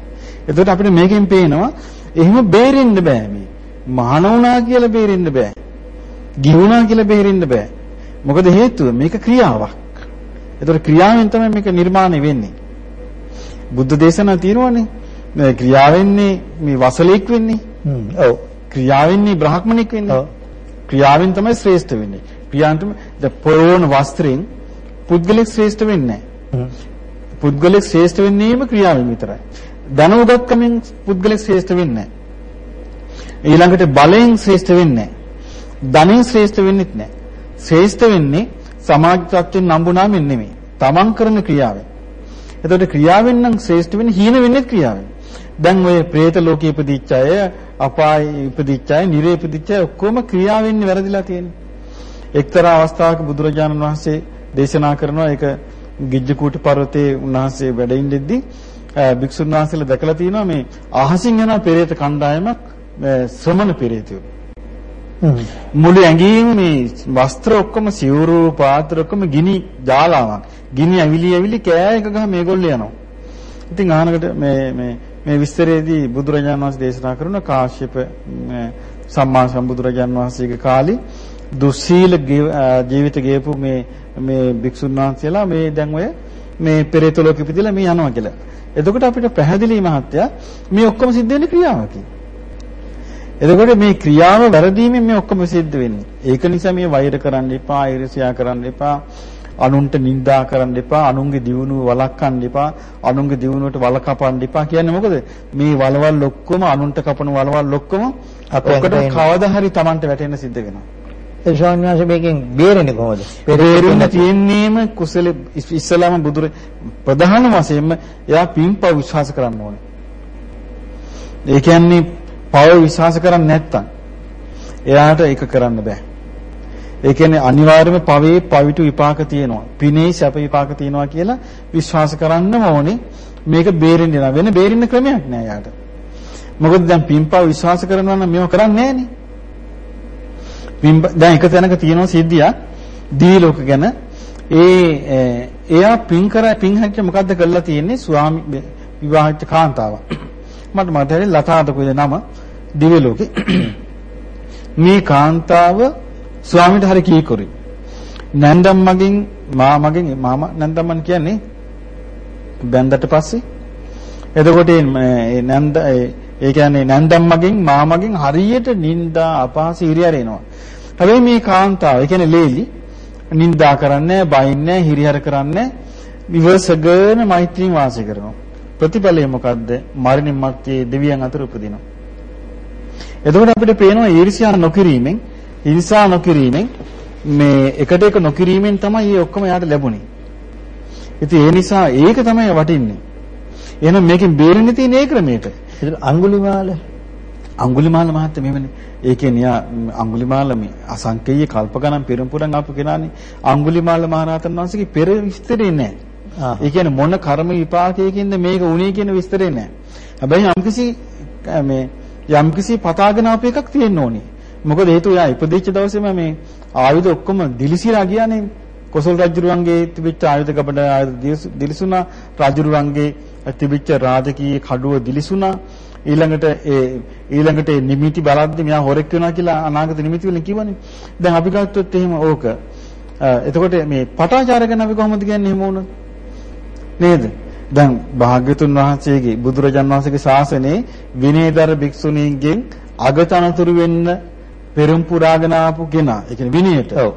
එතකොට අපිට මේකෙන් පේනවා එහෙම බේරෙන්න බෑ මේ. මහාන වුණා කියලා බේරෙන්න බෑ. ගිහුණා කියලා බේරෙන්න බෑ. මොකද හේතුව මේක ක්‍රියාවක්. එතකොට ක්‍රියාවෙන් තමයි මේක නිර්මාණය වෙන්නේ. බුද්ධ දේශනා තියෙනවනේ. මේ ක්‍රියාවෙන්නේ මේ වසලෙක් වෙන්නේ. ඔව්. ක්‍රියාවෙන්නේ බ්‍රාහ්මණෙක් වෙන්නේ. ක්‍රියාවෙන් තමයි ශ්‍රේෂ්ඨ වෙන්නේ. ක්‍රියාවෙන් තමයි ද පොරෝණ වස්ත්‍රයෙන් පුද්ගලෙක් ශ්‍රේෂ්ඨ වෙන්නේ නැහැ. පුද්ගලෙක් ශ්‍රේෂ්ඨ වෙන්නේම ක්‍රියාවෙන් විතරයි. ධන උගත්කමෙන් පුද්ගලෙක් ශ්‍රේෂ්ඨ වෙන්නේ නැහැ. ඊළඟට බලයෙන් ශ්‍රේෂ්ඨ වෙන්නේ නැහැ. ධනෙන් ශ්‍රේෂ්ඨ වෙන්නෙත් නැහැ. ශ්‍රේෂ්ඨ වෙන්නේ සමාජ තත්ත්වෙන් නම්බුනාමින් නෙමෙයි. තමන් කරන ක්‍රියාවෙන්. එතකොට ක්‍රියාවෙන් නම් ශ්‍රේෂ්ඨ වෙන්නේ හීන වෙන්නේ ක්‍රියාවෙන්. දැන් ඔය പ്രേත ලෝකයේ ඉපදිච්ච අය, අපායේ ඉපදිච්ච අය, නිරේ ඉපදිච්ච අය ඔක්කොම ක්‍රියාවෙන් වැරදිලා තියෙන්නේ. එක්තරා අවස්ථාවක බුදුරජාණන් වහන්සේ දේශනා කරනවා ඒක ගිජ්ජකූට පර්වතයේ උන්වහන්සේ වැඩ ඉඳිද්දී භික්ෂුන් වහන්සේලා දැකලා තියෙනවා මේ අහසින් යන පෙරේත කණ්ඩායමක් ශ්‍රමණ පෙරේතයෝ. මුළු ඇඟින් මේ වස්ත්‍ර ඔක්කොම සිවුරු පාත්‍ර ඔක්කොම ගිනි ජාලාවක්. ගිනි ඇවිලි ඇවිලි කෑ එක ගහ මේගොල්ලෝ යනවා. ඉතින් අහනකට මේ මේ මේ විස්තරයේදී බුදුරජාණන් වහන්සේ දේශනා කරන කාශ්‍යප සම්මා සම්බුදුරජාණන් වහන්සේගේ කාලේ දුස්සීල ජීවිත ගෙවපු මේ මේ භික්ෂුන් වහන්සේලා මේ දැන් ඔය මේ පෙරේත ලෝකෙ ඉපදිලා මේ යනවා කියලා. එතකොට අපිට පැහැදිලි මහත්තයා මේ ඔක්කොම සිද්ධ වෙන්නේ ක්‍රියාවකින්. එතකොට මේ ක්‍රියාව වැරදීමෙන් මේ ඔක්කොම සිද්ධ වෙන්නේ. ඒක නිසා මේ වෛර කරන්න එපා, ඊර්ෂ්‍යා කරන්න එපා, අනුන්ට නිඳා කරන්න එපා, අනුන්ගේ දියුණුව වළක්වන්න එපා, අනුන්ගේ දියුණුවට වල කපන්න එපා කියන්නේ මොකද? මේ වලවල් ඔක්කොම අනුන්ට කපන වලවල් ඔක්කොම අපකට කවදා හරි Tamanට වැටෙන්න සිද්ධ වෙනවා. ඒ වහන්සේ මේකෙන් බේරෙන්නේ කොහොමද? බේරෙන්න තියෙන්නේම කුසල ඉස්සලාම බුදුර ප්‍රධාන වශයෙන්ම එයා පින්පව විශ්වාස කරන්න ඕනේ. ඒ කියන්නේ පව විශ්වාස කරන්නේ නැත්තම් එයාට ඒක කරන්න බෑ. ඒ කියන්නේ අනිවාර්යයෙන්ම පවේ පවිතු විපාක තියෙනවා. පිනේ සැප විපාක තියෙනවා කියලා විශ්වාස කරන්නම ඕනේ. මේක බේරෙන්න නෑ. වෙන බේරෙන්න ක්‍රමයක් නෑ යාට. මොකද දැන් පින්පව විශ්වාස කරනවා නම් මේව කරන්නේ නෑනේ. පින් දැන් එක තැනක තියෙනවා සිද්ධියක් දිවි ලෝක ගැන ඒ එයා පින් කර පින් හැච්ච මොකද්ද කරලා තියෙන්නේ ස්වාමි විවාහිත කාන්තාවක්. මට මතකයි ලතාත කුයිද නම දිව්‍ය ලෝකේ. මේ කාන්තාව ස්වාමීට හරි කීකරි. නැන්දම් මගෙන් මා මගෙන් මාමා නැන්දම්මන් කියන්නේ බැන්දට පස්සේ. එතකොට මේ නැන්ද ඒ කියන්නේ නැන්දම් මගෙන් මා මගෙන් හරියට නින්දා අපහාස හිරිහැර එනවා. හැබැයි මේ කාන්තාව ඒ කියන්නේ ලේලි නින්දා කරන්නේ බයින්නේ හිරිහැර කරන්නේ විවසගෙන මෛත්‍රී වාසය කරනවා. ප්‍රතිඵලය මොකද්ද? මරණින් මත්තේ දෙවියන් අතර උපදිනවා. එතකොට අපිට පේනවා ඊර්ෂ්‍යා නොකිරීමෙන්, හිංසා නොකිරීමෙන් මේ එකට එක නොකිරීමෙන් තමයි මේ ඔක්කොම යාට ලැබුණේ. ඉතින් ඒ නිසා ඒක තමයි වටින්නේ. එහෙනම් මේකෙන් බේරෙන්න තියෙන ඒ ක්‍රමයට. අඟුලිමාල අඟුලිමාල මහත්තයා මෙවනේ ඒ කියන්නේ යා අඟුලිමාල මේ අසංකේය කල්ප ගණන් පෙරම්පුරන් ආපු කෙනානේ අඟුලිමාල මහරහතන් වහන්සේගේ පෙර විස්තරේ නැහැ. ආහ්. ඒ කියන්නේ මොන කර්ම විපාකයකින්ද මේක උනේ කියන විස්තරේ නැහැ. හැබැයි යම්කිසි අ, මේ යම්කිසි පතාගෙන ආපු එකක් තියෙන්න ඕනේ. මොකද හේතුව යා ඉපදිච්ච දවසේම මේ ආයුධ ඔක්කොම දිලිසිලා ගියානේ. කොසල් රජුරුවන්ගේ තිබිච්ච ආයුධ කපඩ ආයුධ දිලිසු- දිලිසුණා. රජුරුවන්ගේ තිබිච්ච රාජකීය කඩුව දිලිසුණා. ඊළඟට ඒ ඊළඟට ඒ නිමිති බලද්දි මෙයා හොරෙක් වෙනවා කියලා අනාගත නිමිති වලින් කිව්වනේ. දැන් අපි ගත්තොත් එහෙම ඕක. අ, එතකොට මේ පටාචාර ගැන අපි කොහොමද කියන්නේ එහෙම වුණොත්? නේද? දැන් භාග්‍යතුන් වහන්සේගේ බුදුරජාන් වහන්සේගේ ශාසනයේ විනයදර භික්ෂුණීන්ගෙන් අගතනතුරු වෙන්න පෙරම් පුරාගෙන ආපු කෙනා. ඒ කියන්නේ විනයට. ඔව්.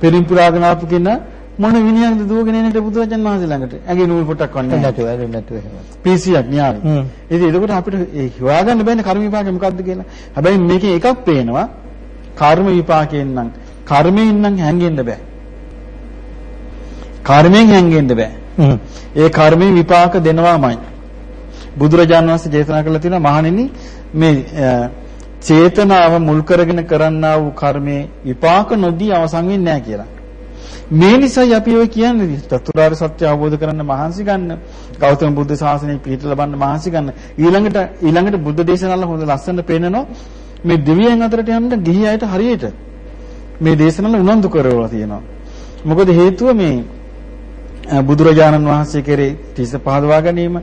පෙරම් පුරාගෙන ආපු කෙනා මොන විනයක්ද දුවගෙන එන්නට බුදුරජාන් වහන්සේ ළඟට? ඇගේ නූල් පොටක් වන්නේ. නැතුව ඇලුම් නැතුව එහෙම. පීසියක්. හ්ම්. ඉතින් එතකොට අපිට ඒ හොයාගන්න බෑනේ කර්ම විපාකය මොකක්ද කියලා. හැබැයි මේකේ එකක් පේනවා කර්ම විපාකයෙන් නම් කර්මයෙන් නම් හැංගෙන්න බෑ. කර්මයෙන් හැංගෙන්න බෑ. හ්ම්. ඒ කර්මයේ විපාක දෙනවාමයි. බුදුරජාණන් වහන්සේ දේශනා කළා තියෙනවා මහණෙනි මේ අ, චේතනාව මුල් කරගෙන කරන්නා වූ කර්මයේ විපාක නොදී අවසන් වෙන්නේ නැහැ කියලා. මේ නිසායි අපි ඔය කියන්නේ චතුරාර්ය සත්‍ය අවබෝධ කරගන්න මහන්සි ගන්න. ගෞතම බුද්ධ ශාසනය පිළිට ලබන්න මහන්සි ගන්න. ඊළඟට ඊළඟට බුද්ධ දේශනාවල හොඳ ලස්සන පේනනවා මේ දෙවියන් අතරට යන්න ගිහි අයට හරියට මේ දේශනාවල උනන්දු කරවලා තියෙනවා. මොකද හේතුව මේ අ, බුදුරජාණන් වහන්සේ කෙරේ තිස පහදවා ගැනීම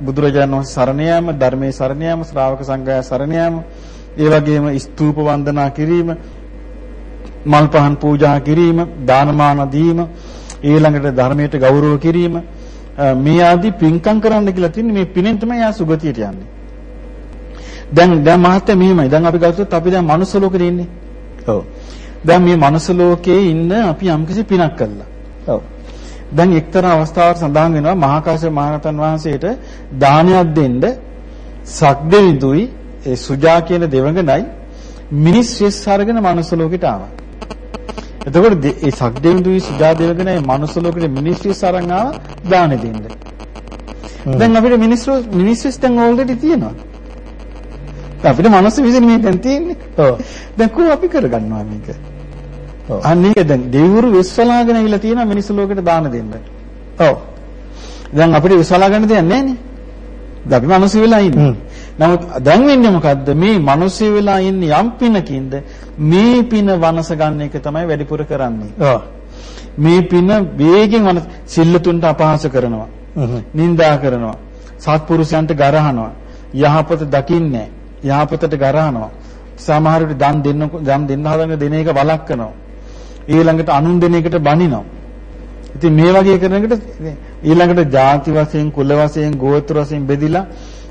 බුදුරජාණන් වහන්සේ සරණ යාම ධර්මයේ සරණ යාම ශ්‍රාවක සංඝයා සරණ යාම ඒ වගේම ස්තූප වන්දනා කිරීම මල් පහන් පූජා කිරීම දානමාන දීම ඊළඟට ධර්මයට ගෞරව කිරීම මේ ආදී පින්කම් කරන්න කියලා තින්නේ මේ පිනෙන් තමයි යා සුගතියට යන්නේ දැන් දැන් මහත්ය මෙහෙමයි දැන් අපි ගත්තොත් අපි දැන් මනුස්ස ලෝකෙද ඉන්නේ ඔව්. දැන් මේ මනුස්ස ලෝකයේ ඉන්න අපි යම්කිසි පිනක් කළා ඔව්. දැන් එක්තරා අවස්ථාවකට සඳහන් වෙනවා මහා කාශ්‍යප මහරහතන් වහන්සේට දානයක් දෙන්න සක්දෙවිඳුයි ඒ සුජා කියන දෙවඟනයි මිනිස් වෙස් අරගෙන මනුස්ස ලෝකෙට ආවා. එතකොට ඒ සක්දෙවිඳුයි සුජා දෙවඟනයි මනුස්ස ලෝකෙට මිනිස් වෙස් අරන් ආවා දානෙ දෙන්න. දැන් අපිට මිනිස් මිනිස් වෙස් දැන් ඕල්රෙඩි තියෙනවා. අපිට මනුස්ස විසින් මේ දැන් තියෙන්නේ. ඔව්. දැන් කොහොම අපි කරගන්නවා මේක? ඒක දැන් දෙවිවරු විශ්වලාගෙන ඇවිල්ලා තියෙනවා මිනිස් ලෝකෙට දාන දෙන්න. ඔව්. දැන් අපිට විශ්වලා ගන්න දෙයක් නැහැ නේ. දැන් අපි මිනිස්සු වෙලා ඉන්නේ. නමුත් දැන් වෙන්නේ මොකද්ද? මේ මිනිස්සු වෙලා ඉන්නේ යම් පිනකින්ද මේ පින වනස ගන්න එක තමයි වැඩිපුර කරන්නේ. මේ පින වේගෙන් වනස සිල්ලුතුන්ට අපහාස කරනවා. නිඳා කරනවා. සත්පුරුෂයන්ට ගරහනවා. යහපත දකින්නේ. යහපතට ගරහනවා. සමහර විට දන් දෙන්න දන් දෙන්න හදන දෙන එක වළක්වනවා. ඊළඟට අනුන් දෙන එකට බනිනවා. ඉතින් මේ වගේ කරන එකට ඊළඟට ಜಾති වශයෙන්, කුල වශයෙන්, ගෝත්‍ර වශයෙන් බෙදිලා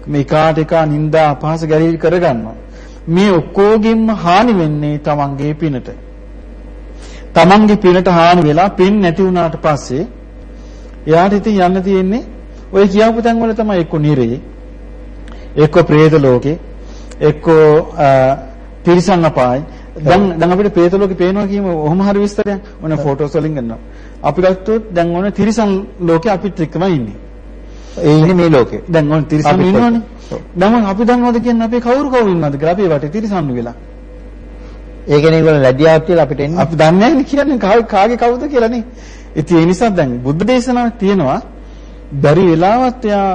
මේ කාට එක නිନ୍ଦා අපහාස ගැලී කරගන්නවා. මේ ඔක්කොගෙම හානි වෙන්නේ තමන්ගේ පිනට. තමන්ගේ පිනට හානි වෙලා පින් නැති වුණාට පස්සේ එයාට ඉතින් යන්න තියෙන්නේ ඔය කියාපු තැන් වල තමයි එක්ක නිරේ, එක්ක പ്രേත ලෝකේ, එක්ක තිරිසන් අපායි දැන් දැන් අපිට പ്രേත ලෝකේ පේනවා කියමු ඔහොම හරි විස්තරයක්. මොන ෆොටෝස් වලින් ගන්නවා. අපි ගත්තොත් දැන් ඕන තිරිසන් ලෝකේ අපිත් එක්කම ඉන්නේ. ඒ ඉන්නේ මේ ලෝකේ. දැන් ඕන තිරිසන් ඔව්. දැන් අපි දන්නවද කියන්නේ අපි කවුරු කවුරු ඉන්නවද කියලා? අපි වටේ තිරිසන් වෙලා. ඒ කෙනෙක් වල ලැජ්ජාවක් කියලා අපිට එන්නේ. අපි දන්නේ නැහැ කියන්නේ. කාගේ කාගේ කවුද කියලා නේ. ඉතින් ඒ නිසා දැන් බුද්ධ දේශනාවක් තියෙනවා. බැරි වෙලාවත් එයා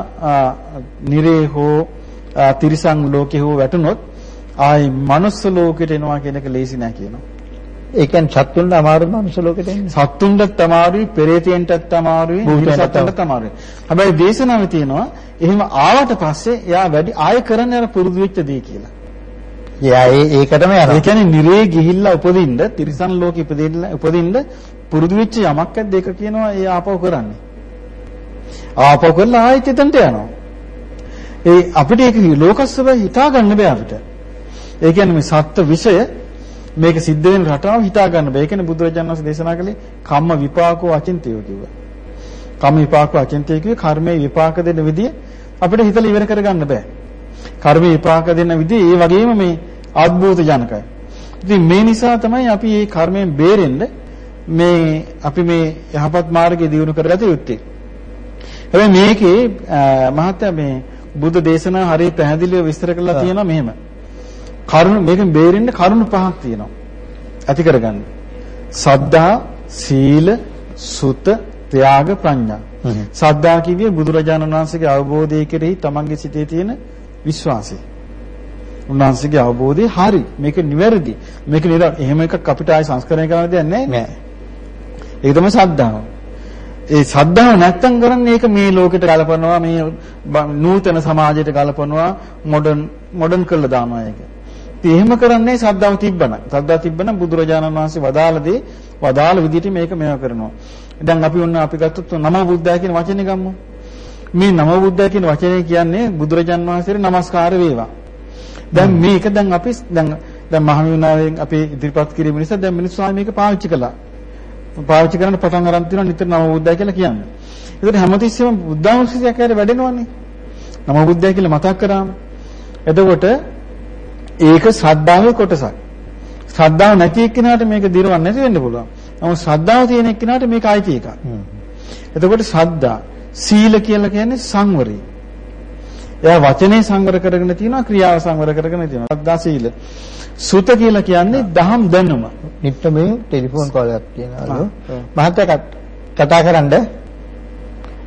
නිරේ හෝ තිරිසන් ලෝකේ හෝ වැටුනොත් ආයි මනුස්ස ලෝකෙට එනවා කියන එක ලේසි නෑ කියනවා. ඒ කියන්නේ සත්තුන්ට අමාරු මනුස්ස ලෝකෙට එන්නේ. සත්තුන්ටත් අමාරුයි, පෙරේතයන්ටත් අමාරුයි, නිරසත්තුන්ටත් අමාරුයි. හැබැයි දේශනාවේ තියෙනවා එහෙම ආවට පස්සේ එයා වැඩි ආය කරන්න අර පුරුදු වෙච්ච දේ කියලා. යා ඒ ඒකටම ඒ යනවා. කියන්නේ නිරේ ගිහිල්ලා උපදින්න, තිරිසන් ලෝකෙ ඉපදෙන්න උපදින්න පුරුදු වෙච්ච යමක් ඇද්ද ඒක කියනවා ඒ ආපහු කරන්නේ. ආපහු කරලා ආයෙත් එතනට යනවා. ඒ අපිට ඒක ලෝකස්සව හිතා ගන්න බෑ අපිට. ඒ කියන්නේ මේ සත්ත්ව විෂය මේක සිද්ධ වෙන රටාව හිතා ගන්න බෑ. ඒ කියන්නේ බුදුරජාණන් වහන්සේ දේශනා කළේ කම්ම විපාකෝ අචින්තයෝ කිව්වා. කම්ම විපාකෝ අචින්තය කිව්වේ කර්මයේ විපාක දෙන විදිය අපිට හිතලා ඉවර කරගන්න බෑ. කර්ම විපාක දෙන විදිහ ඒ වගේම මේ අద్භූත ජනකයි. ඉතින් මේ නිසා තමයි අපි මේ කර්මයෙන් බේරෙන්න මේ අපි මේ යහපත් මාර්ගය දියුණු කරගත යුත්තේ. හැබැයි මේකේ මහත්තයා මේ බුද්ධ දේශනා හරිය පැහැදිලිව විස්තර කරලා තියෙනවා මෙහෙම. කරුණ මේකෙන් බේරෙන්න කරුණු පහක් තියෙනවා. ඇති කරගන්න. සද්ධා, සීල, සුත, ත්‍යාග, ප්‍රඥා. සද්ධා කිව්වේ බුදුරජාණන් වහන්සේගේ අවබෝධය කෙරෙහි තමන්ගේ සිතේ තියෙන විශ්වාසය. උන්වහන්සේගේ අවබෝධය හරි. මේක නිවැරදි. මේක නිර එහෙම එකක් අපිට ආයි සංස්කරණය කරන්න දෙයක් නැහැ. නෑ. ඒක තමයි සද්ධාව. ඒ සද්ධාව නැත්තම් කරන්නේ ඒක මේ ලෝකෙට ගලපනවා මේ නූතන සමාජයට ගලපනවා මොඩර්න් මොඩර්න් කරලා දානවා ඒක. ඉතින් එහෙම කරන්නේ සද්ධාව තිබ්බනම්. සද්ධාව තිබ්බනම් බුදුරජාණන් වහන්සේ වදාළ දේ වදාළ විදිහට මේක මේවා කරනවා. දැන් අපි ඔන්න අපි ගත්තොත් නම බුද්ධය කියන වචනේ ගමු. මේ නම බුද්ධය කියන වචනේ කියන්නේ බුදුරජාණන් වහන්සේට নমස්කාර වේවා. දැන් මේක දැන් අපි දැන් දැන් මහමෙවුනාවෙන් අපි ඉදිරිපත් කිරීම නිසා දැන් මිනිස්සු මේක පාවිච්චි කළා. පාවිච්චි කරන්න පටන් අරන් තියෙනවා නිතර නම බුද්ධය කියලා කියන්නේ. ඒකට හැමතිස්සෙම බුද්ධානුස්සතියක් හැර වැඩෙනවනේ. නම බුද්ධය කියලා මතක් කරාම. එතකොට ඒක ශ්‍රද්ධාවේ කොටසක්. ශ්‍රද්ධාව නැති එක්කෙනාට මේක දිරවන්න නැති වෙන්න පුළුවන්. නමුත් ශ්‍රද්ධාව තියෙන එක්කෙනාට මේක අයිති එකක්. හ්ම්. එතකොට ශ්‍රද්ධා සීල කියලා කියන්නේ සංවරය. එයා වචනේ සංවර කරගෙන තියෙනවා ක්‍රියාව සංවර කරගෙන තියෙනවා. ශ්‍රද්ධා සීල. සුත කියලා කියන්නේ දහම් දැනුම. නිට්ටමේ ටෙලිෆෝන් කෝල් එකක් තියෙනවලු. මහත්තයා කත්- කරන්න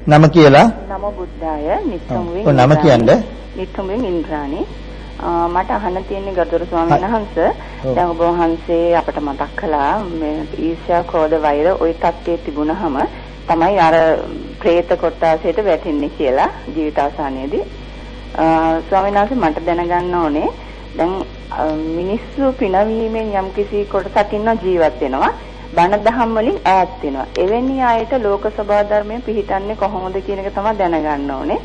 නම කියලා නම බුද්ධාය නිත්තුමුවෙන් ඔව්, නම කියන්න. නිත්තුමුවෙන් ඉන්ද්‍රාණි මට අහන්න තියෙන ගරුතර ස්වාමීන් වහන්සේ. දැන් ඔබ වහන්සේ අපට මතක් කළා මේ ඊර්ෂ්‍යා ක්‍රෝධ වෛර ওই தත්ත්වයේ තිබුණහම තමයි අර പ്രേත කොටාසයට වැටෙන්නේ කියලා ජීවිතාසානයේදී ස්වාමීන් වහන්සේ මට දැනගන්න ඕනේ දැන් මිනිස්සු පිනවීමෙන් යම්කිසි කොටසක් ඉන්න ජීවත් වෙනවා බණ දහම් වලින් ඈත් වෙනවා. එවැනි අයට ලෝක සබා ධර්මය පිහිටන්නේ කොහොමද කියන එක තමයි දැනගන්න ඕනේ.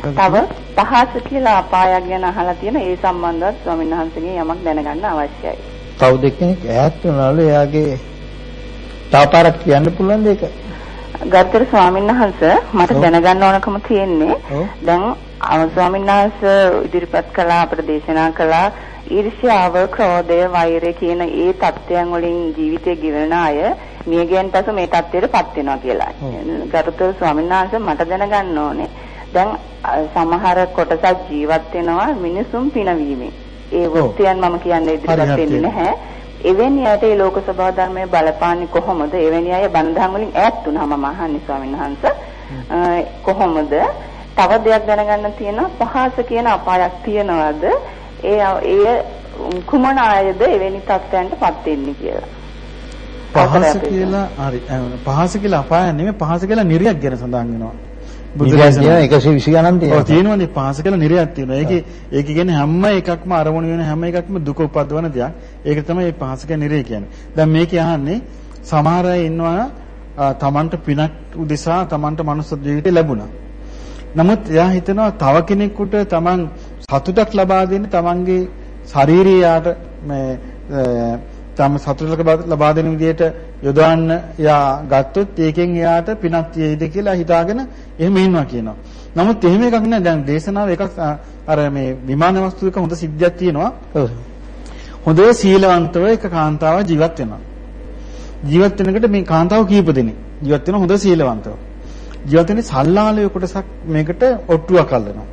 තව පහස කියලා අපායක් ගැන අහලා තියෙන ඒ සම්බන්ධවත් ස්වාමීන් වහන්සේගෙන් යමක් දැනගන්න අවශ්‍යයි. කවුද කෙනෙක් ඈත් වුණාලු එයාගේ තව පාරක් කියන්න පුළුවන් දෙයක. ගරුතර ස්වාමීන් වහන්සේ මට. දැනගන්න ඕනකම තියෙන්නේ. දැන් ස්වාමීන් වහන්සේ ඉදිරිපත් කළා අපට දේශනා කළා ඊර්ෂ්‍යාව, ක්‍රෝධය, වෛරය කියන ඒ தත්ත්වයන් වලින් ජීවිතය ගෙවන අය මියගියන් පසු මේ தත්ත්වයටපත් වෙනවා කියලා. ගරුතර ස්වාමීන් වහන්සේ මට දැනගන්න ඕනේ දැන් සමහර කොටසක් ජීවත් වෙනවා මිනිසුන් පිනවීමෙන්. ඒ වෘත්තියන් මම කියන්නේ හරි. වෙන්නේ නැහැ. එවැනි අයට ඒ ලෝක සභා ධර්මයේ බලපාන්නේ කොහොමද? එවැනි අය බණධම් වලින් ඈත් වුණාම මම අහන්නේ ස්වාමීන් වහන්සේ කොහොමද? තව දෙයක් දැනගන්න තියෙනවා පහස කියන අපායක් තියනවාද? ඒ ඒ කුමන අයද එවැනි තත්ත්වයන්ටපත් වෙන්නේ කියලා. පහස කියලා හරි පහස කියලා අපාය නෙමෙයි පහස කියලා නිර්යක් ගැන සඳහන් වෙනවා. බුදුරජාණන් තියෙන 120 ගණන් ඔව් තියෙනවා. තියෙනවනේ පහස කියලා නිර්යක් තියෙනවා. ඒකේ ඒකේ කියන්නේ හැම එකක්ම අරමුණු වෙන හැම එකක්ම දුක උපද්දවන දෙයක්. ඒක තමයි මේ පහස කියන නිර්ය කියන්නේ. දැන් මේකේ අහන්නේ සමහර අය ඉන්නවා තමන්ට පිනක් උදෙසා තමන්ට මනුස්ස ජීවිතය ලැබුණා. නමුත් එයා හිතනවා තව කෙනෙකුට තමන් සතුටක් ලබා දෙන්න තමන්ගේ ශාරීරියාට මේ තම සතුටක් ලබා- දෙන විදිහට යොදවන්න එයා ගත්තොත් ඒකෙන් එයාට පිනක් තියෙයිද කියලා හිතාගෙන එහෙම ඉන්නවා කියනවා. නමුත් එහෙම එකක් නෑ. දැන් දේශනාව එකක් අර මේ විමාන වස්තුවක හොඳ සිද්ධියක් තියෙනවා. හොඳේ සීලවන්තව එක කාන්තාවක් ජීවත් වෙනවා. ජීවත් වෙනකොට මේ කාන්තාව කීප දෙනෙක් ජීවත් වෙන හොඳ සීලවන්තව. ජීවත් වෙන්නේ සල්ලාලය කොටසක් මේකට ඔට්ටුවක් අල්ලනවා.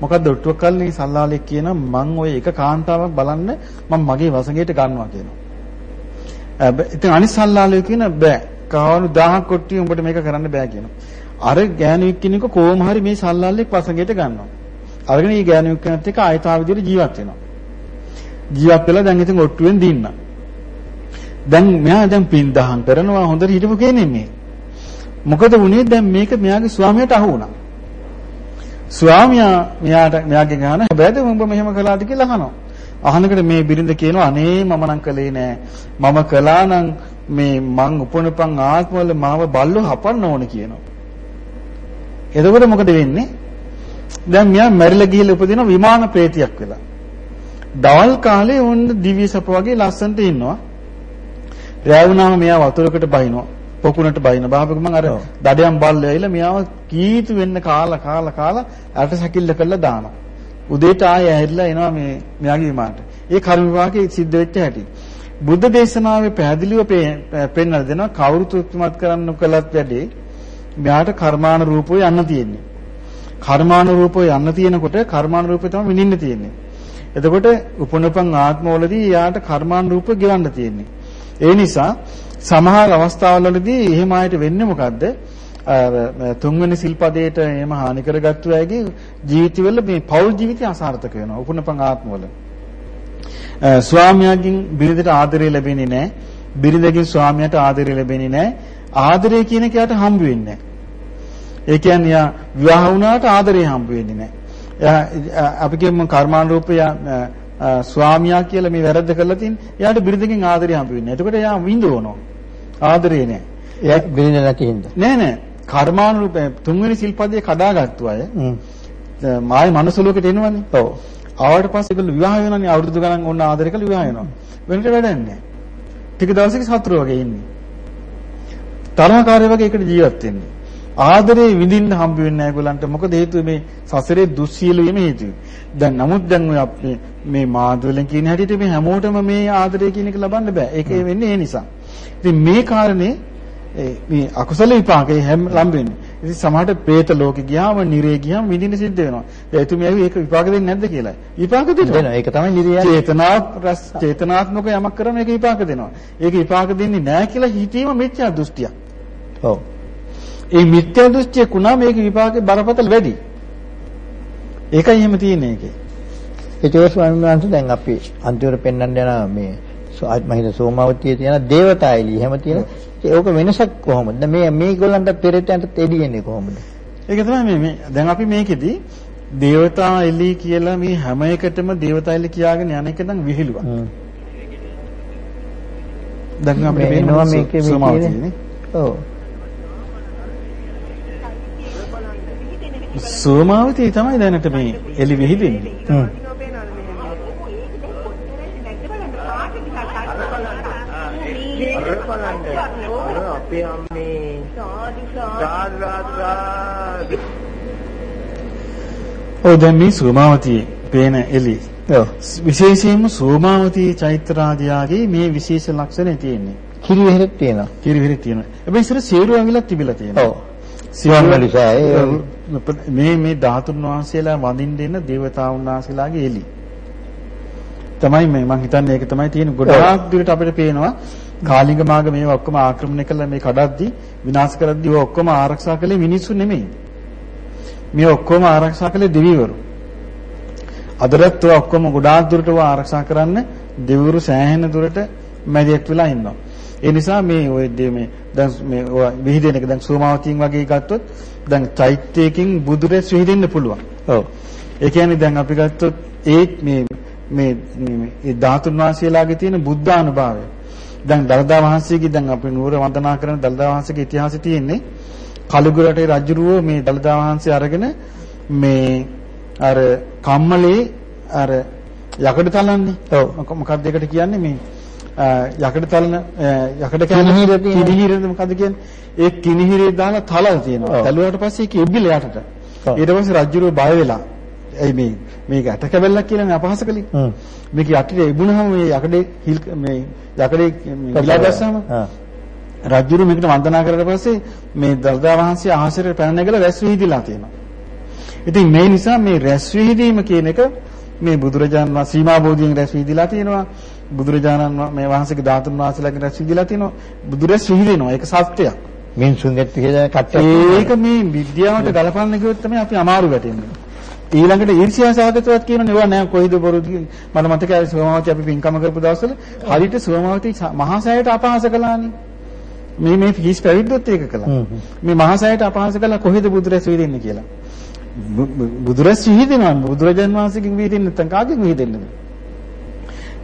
මොකද්ද ඔට්ටුවක් අල්ලන්නේ සල්ලාලේ කියන මං ওই එක කාන්තාවක් බලන්න මම මගේ වසඟයට ගන්නවා කියනවා. හැබැයි ඉතින් අනිත් සල්ලාලය කියන බෑ. කවණු 1000ක් කොට්ටිය උඹට මේක කරන්න බෑ කියනවා. අර ගෑණියෙක් කෙනෙක් කොහොම හරි මේ සල්ලාලෙක් වසඟයට ගන්නවා. අරගෙන මේ ගෑණියෙක් කෙනෙක් එක්ක ආයතාව විදිහට ජීවත් වෙනවා. ජීවත් වෙලා දැන් ඉතින් ඔට්ටුවෙන් දින්න. දැන් මෙයා දැන් පින් දහම් කරනවා හොඳට හිටපු කෙනෙක් මේ. මොකද වුනේ දැන් මේක මෙයාගේ ස්වාමියාට අහු වුණා. ස්වාමියා මෙයාට මෙයාගෙන් අහන හැබැයිද උඹ මෙහෙම කළාද කියලා අහනවා. අහනකොට මේ බිරිඳ කියනවා අනේ මම නම් කළේ නෑ. මම කළා නම් මේ මං උපනපන් ආත්මවල මාව බල්ලෝ හපන්න ඕන කියනවා. එතකොට මොකද වෙන්නේ? දැන් මෙයා මැරිලා ගිහිල්ලා උපදින විමාන ප්‍රේතියක් වෙලා. දවල් කාලේ වොන්න දිව්‍ය සප වගේ ලස්සනට ඉන්නවා. රැ වුණාම මෙයා වතුරකට බහිනවා. පොකුණට බහින. බාපක මං අර. දඩයන් බල්ල ඇවිල්ලා මෙයාව කීතු වෙන්න කාලා කාලා කාලා අට සැකිල්ල කරලා දානවා. උදේට ආයෙ ඇහිලා එනවා මේ මෙයාගේ විමානට. ඒ කර්ම විපාකේ සිද්ධ වෙච්ච හැටි. බුද්ධ දේශනාවේ පැහැදිලිව පේ- පෙන්වලා දෙනවා කවුරු තෘප්තිමත් කරන්න කළත් වැඩේ මෙයාට කර්මාන රූපෝ යන්න තියෙන්නේ. කර්මාන රූපෝ යන්න තියෙනකොට කර්මාන රූපේ තමයි විඳින්න තියෙන්නේ. එතකොට උපනපන් ආත්මවලදී යාට කර්මාන රූප ගෙවන්න තියෙන්නේ. ඒ නිසා සමහර අවස්ථාවලදී එහෙම ආයත වෙන්නේ මොකද්ද? තුන්වෙනි සිල්පදයට එහෙම හානි කරගත්තු අයගේ ජීවිතවල මේ පෞල් ජීවිතය අසාර්ථක වෙනවා. උපුණපන් ආත්මවල. ස්වාමියාගෙන් බිරිඳට ආදරය ලැබෙන්නේ නැහැ. බිරිඳගෙන් ස්වාමියාට ආදරය ලැබෙන්නේ නැහැ. ආදරය කියන එකට හම්බ වෙන්නේ නැහැ. ඒ කියන්නේ යා විවාහ වුණාට ආදරය හම්බ වෙන්නේ නැහැ. එයා අපි කියමු කර්මානුරූපය ස්වාමියා කියලා මේ වැරද්ද කරලා තින් එයාට බිරිඳගෙන් ආදරය හම්බ වෙන්නේ. එතකොට එයා විඳවනවා. ආදරේ නැහැ. එයා බිරිඳ නැති හින්දා. නෑ නෑ කර්මානුරූප තුන්වෙනි සිල්පදේ කඩාගත්තු අය. මායි මනුස්ස ලෝකෙට එනවනේ. ඔව්. ආවට පස්සේ ඒගොල්ලෝ විවාහ වෙනවනේ අවුරුදු ගණන් ඕන ආදරය කරලා විවාහ වෙනවා. වෙනට වැඩක් නෑ. ටික දවසක සතුරු වගේ ඉන්නේ. තරහකාරය වගේ එකට ජීවත් වෙන්නේ. ආදරේ විඳින්න හම්බ වෙන්නේ නැහැ ඒගොල්ලන්ට. මොකද හේතුව මේ සසරේ දුස්සීල වීම හේතුව. දැන් නමුත් දැන් ඔය අපේ මේ මාදවලෙන් කියන හැටියට මේ හැමෝටම මේ ආදරය කියන එක ලබන්න බෑ. ඒක වෙන්නේ ඒ නිසා. ඉතින් මේ කාරණේ මේ අකුසල විපාකේ හැම ලම්බෙන්නේ. ඉතින් සමහරට പ്രേත ලෝකෙ ගියාම, නිරේ ගියාම විඳින්න සිද්ධ වෙනවා. එතුමිය ඇවි ඒක විපාක දෙන්නේ නැද්ද කියලා. විපාක දෙනවා. දෙනවා. ඒක තමයි නිර්යය. චේතනා රස චේතනාත්මක යමක් කරම ඒක විපාක දෙනවා. ඒක විපාක දෙන්නේ නැහැ කියලා හිතීම මිත්‍යා දෘෂ්ටියක්. ඔව්. ඒ මිත්‍යා දෘෂ්ටිය කුණා මේක විපාකේ බරපතල වැඩි. ඒකයි එහෙම තියෙන්නේ ඒකේ. ඒ ස්වාමීන් වහන්සේ දැන් අපි අන්තිමට පෙන්වන්න යන මේ හිත සෝමාවතියේ තියෙන දේවතායිලි එහෙම තියෙන ඒක වෙනසක් කොහොමද? මේ මේගොල්ලන්ට පෙරටන්ට එළියෙන්නේ කොහොමද? ඒක තමයි මේ මේ දැන් අපි මේකෙදි දේවතා එලි කියලා මේ හැම එකටම දේවතා එලි කියාගෙන යන එක නම් විහිළුවක්. දැන් අපිට මේ එනවා මේකේ සෝමාවතියනේ. ඔව්. සෝමාවතිය තමයි දැනට මේ එලි විහිදෙන්නේ. අපේ අම්මේ සාදු සාදු ඔව් දැන් මේ සෝමාවතියේ පේන එලි ඔව්. විශේෂයෙන්ම සෝමාවතී චෛත්‍ය රාජයාගේ මේ විශේෂ ලක්ෂණය තියෙන්නේ. කිරි වෙහෙරක් තියෙනවා. කිරිවිරි තියෙනවා. හැබැයි ඉතින් සිවුරු ඇඟිලක් තිබිලා තියෙනවා. ඔව්. නිසා ඒ මේ මේ ධාතුන් වහන්සේලා වඳින්න දෙන දේවතාවුන් වහන්සේලාගේ එලි. තමයි මේ මම හිතන්නේ ඒක තමයි තියෙන ගොඩාක් දුරට අපිට පේනවා කාලිංග මාර්ග මේවා ඔක්කොම ආක්‍රමණය කළා මේ කඩද්දි විනාශ කරද්දි ඔය ඔක්කොම ආරක්ෂා කළේ මිනිස්සු නෙමෙයි. මේ ඔක්කොම ආරක්ෂා කළේ දෙවිවරු. අදටත් ඔය ඔක්කොම ගොඩාක් දුරට ඔය ආරක්ෂා කරන්න දෙවිවරු සෑහෙන දුරට මැදිහත් වෙලා ඉන්නවා. ඒ නිසා මේ ඔය මේ දැන් මේ ඔය විහිදෙන එක දැන් සෝමාවතියෙන් වගේ ගත්තොත් දැන් චෛත්‍යයකින් බුදුරැස් විහිදෙන්න පුළුවන්. ඔව්. ඒ කියන්නේ දැන් අපි ගත්තොත් ඒ මේ මේ මේ ධාතුන් වහන්සේලාගේ තියෙන බුද්ධානුභාවය. දැන් දලදා වහන්සේගේ දැන් අපි නුවර වන්දනා කරන දලදා වහන්සේගේ ඉතිහාසය තියෙන්නේ කලුගුරටේ රජුරුව මේ දලදා වහන්සේ අරගෙන මේ අර කම්මලේ අර යකඩ තලන්නේ. ඔව් මොකක්ද ඒකට කියන්නේ මේ යකඩ තලන යකඩ තියෙන. කිනිහිරද මොකද්ද කියන්නේ? ඒ කිනිහිරේ දාලා තලලා තියෙනවා. තලුවාට පස්සේ ඒක ඉබ්බිල යටට. ඊට පස්සේ රජුරුව බය වෙලා ඇයි මේ මේක ඇට කැබල්ලක් කියලානේ අපහාස කළේ. හ්ම්. මේක යටට ඉබුණාම මේ යකඩේ හිල් මේ යකඩේ ගිලා දැස්සම. රජුරු මේකට වන්දනා කරලා පස්සේ මේ දර්දා වහන්සේ ආහසරේ පැන නැගලා රැස් විහිදිලා තියෙනවා. ඉතින් මේ නිසා මේ රැස් විහිදීම කියන එක මේ බුදුරජාණන් වහන්සේ සීමා බෝධියෙන් රැස් විහිදිලා තියෙනවා. බුදුරජාණන් මේ වහන්සේගේ ධාතුන් වහන්සේලාගෙන් රැස් විහිදිලා තියෙනවා. බුදුරැස් විහිදෙනවා. ඒක සත්‍යයක්. මිනිසුන්ගෙත් කියලා කට්ටක්. ඒක මේ විද්‍යාවට ගලපන්න ගියොත් තමයි අපි අමාරු වැටෙන්නේ. ඊළඟට ඊර්ෂ්‍යා සහගතවත් කියනනේ ඒවා නෑ කොයිද බොරුද මට මතකයි සෝමාවති අපි පින්කම කරපු දවස්වල හරියට සෝමාවති මහා සෑයට අපහාස කළානේ. මේ මේ හිස් පැවිද්දොත් ඒක කළා. මේ මහා සෑයට අපහාස කළා කොහෙද බුදුරැස් වීදෙන්නේ කියලා. බුදුරැස් විහිදෙනවා බුදුරජාන් වහන්සේගෙන් විහිදෙන්නේ නැත්නම් කාගෙන් විහිදෙන්නේද?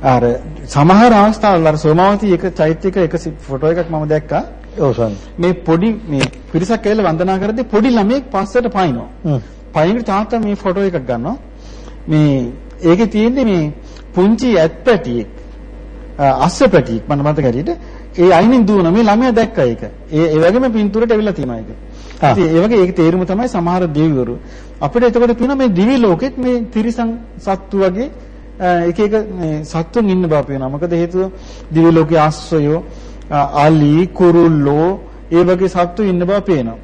අර සමහර අවස්ථාවල අර සෝමාවති එක චෛත්‍යයක එක ෆොටෝ එකක් මම දැක්කා. ඔව්. මේ පොඩි මේ පිරිසක් ඇවිල්ලා වන්දනා කරද්දී පොඩි ළමයෙක් පස්සට පයින්නවා. හ්ම්. පයින් තාත්තා මේ ෆොටෝ එකක් ගන්නවා. මේ ඒකේ තියෙන්නේ මේ පුංචි ඇත්පැටියෙක්. අස්සපැටියෙක් මම මතක හරියට ඒ අයිනින් දුවන මේ ළමයා දැක්කා ඒක. ඒ ඒ වගේම පින්තූරයට ඇවිල්ලා තියෙනවා ඒක. ඉතින් ඒ වගේ ඒක තේරුම තමයි සමහර දෙවිවරු. අපිට එතකොට පේනවා මේ දිවි ලෝකෙත් මේ තිරිසන් සත්තු වගේ එක එක මේ සත්තුන් ඉන්න බව පේනවා. මොකද හේතුව දිවි ලෝකයේ ආශ්‍රයෝ අලි කුරුල්ලෝ ඒ වගේ සත්තු ඉන්න බව පේනවා.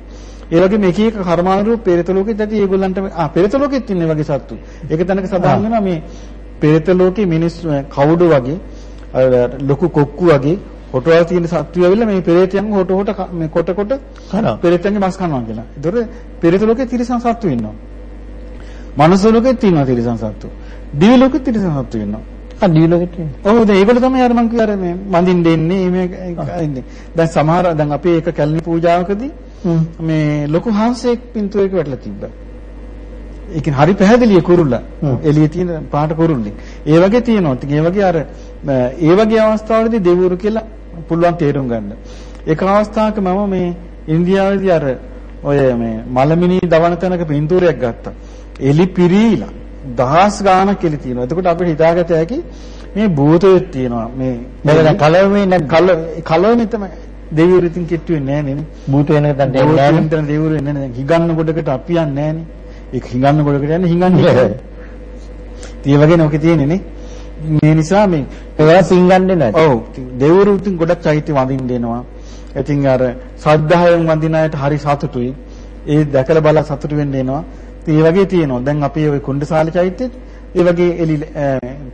ඒ වගේම එක එක කර්මානුරූප පෙරත ලෝකෙත් ඇති ඒගොල්ලන්ට ආ පෙරත ලෝකෙත් ඉන්නේ වගේ සත්තු. ඒක තැනක සඳහන් වෙනවා මේ පෙරත ලෝකේ මිනිස් කවුඩු වගේ ලොකු කොක්කු වගේ හොටවල් තියෙන සත්තු ඇවිල්ලා මේ පෙරේතයන් හොට හොට මේ කොට කොට කනවා. පෙරේතයන්ගේ මස් කනවා කියලා. ඒතොර පෙරේත ලෝකේ තිරිසන් සත්තු ඉන්නවා. මනුස්ස ලෝකෙත් තියෙනවා තිරිසන් සත්තු. දිව්‍ය ලෝකෙත් තිරිසන් සත්තු ඉන්නවා. ආ දිවිලෝකෙට තියෙනවා. ඔව් දැන් ඒගොල්ලෝ තමයි අර මං කිව්වා අර මේ මඳින් දෙන්නේ මේ. දැන් සමහර දැන් අපි ඒක කැලණි පූජාවකදී මේ ලොකු හංසෙක් පින්තූරයක වැටලා තිබ්බා. ඒ කියන්නේ හරි පැහැදිලිය කුරුල්ල. එළියේ තියෙන පාට කුරුල්ලෙක්. ඒ වගේ තියෙනවා. ඉතින් ඒ වගේ අර ඒ වගේ අවස්ථාවලදී දෙවිවරු කියලා පුළුවන් තේරුම් ගන්න. එක අවස්ථාවක මම මේ ඉන්දියාවේදී අර ඔය මේ මලමිනි දවන තැනක පින්තූරයක් ගත්තා. එලි පිරීලා දහස් ගාණක් එලි තියෙනවා. එතකොට අපිට හිතාගත හැකි මේ භූතයෙක් තියෙනවා. මේ දැන් කලවමේ නැත් කල කලවමේ තමයි දෙවිවරු ඉතින් කිට්ටු වෙන්නේ නැහැ නේ. භූත වෙනක දැන් බෝධි නැහැ. යන්ත්‍රණ දෙවිවරු එන්නේ නැහැ. හිඟන්න ගොඩකට අපි යන්නේ නැහනේ. ඒක හිඟන්න ගොඩකට යන්නේ හිඟන්නේ. ඒ වගේ නෝකේ තියෙන්නේ නේ. මේ නිසා මේ ඒවා පින් ගන්නෙ නැති. ඔව් දෙවිවරු ඉතින් ගොඩක් චෛත්‍ය වඳින්න දෙනවා. ඉතින් අර ශ්‍රද්ධාවෙන් වඳින අයට හරි සතුටුයි. ඒ දැකලා බලලා සතුටු වෙන්න එනවා. ඒ වගේ තියෙනවා. දැන් අපේ ওই කුණ්ඩසාල චෛත්‍යෙත් ඒ වගේ එලි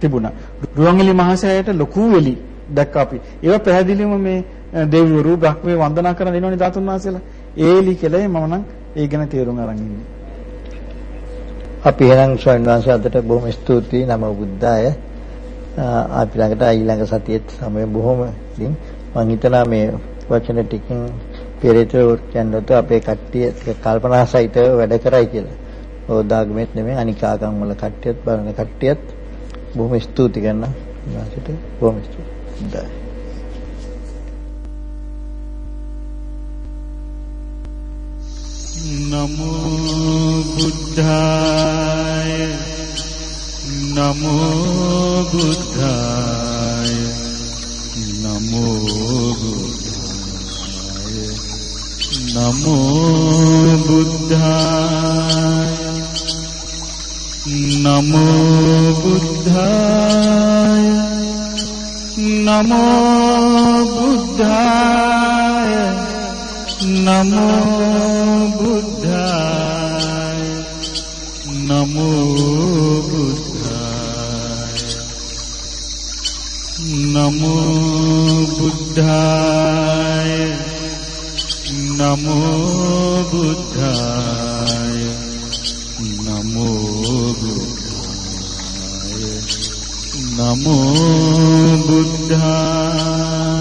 තිබුණා. රුවන්වැලි මහසෑයට ලොකු එලි දැක්ක අපි. ඒවා පැහැදිලිවම මේ දෙවිවරු බ්‍රහ්මේ වන්දනා කරන දෙනවනේ ධාතුන් වහන්සේලා. ඒ එලි කියලා මම නම් ඒ ගැන තේරුම් අරන් ඉන්නේ. අපි එහෙනම් ස්වාමීන් වහන්සේ අදට බොහොම ස්තුතියි නම බුද්ධාය. අපි ළඟට ඊළඟ සතියේත් සමය බොහොම ඉතින් මම හිතනවා මේ වචන ටිකකින් පෙරේතෝ කියනකොට අපේ කට්ටිය ටික කල්පනා සහිතව වැඩ කරයි කියලා. ඕදාගමෙත් නෙමෙයි අනික ආගම් වල කට්ටියත් බලන කට්ටියත් බොහොම ස්තුති කරනවා. වාසිට බොහොම ස්තුතියි. නමෝ බුද්ධාය නමෝ බුද්ධාය නමෝ බුද්ධාය නමෝ බුද්ධාය නමෝ බුද්ධාය නමෝ බුද්ධාය नमो बुद्धाय। नमो बुद्धाय। नमो बुद्धाय। नमो बुद्धाय। नमो बुद्धाय। नमो बुद्धाय।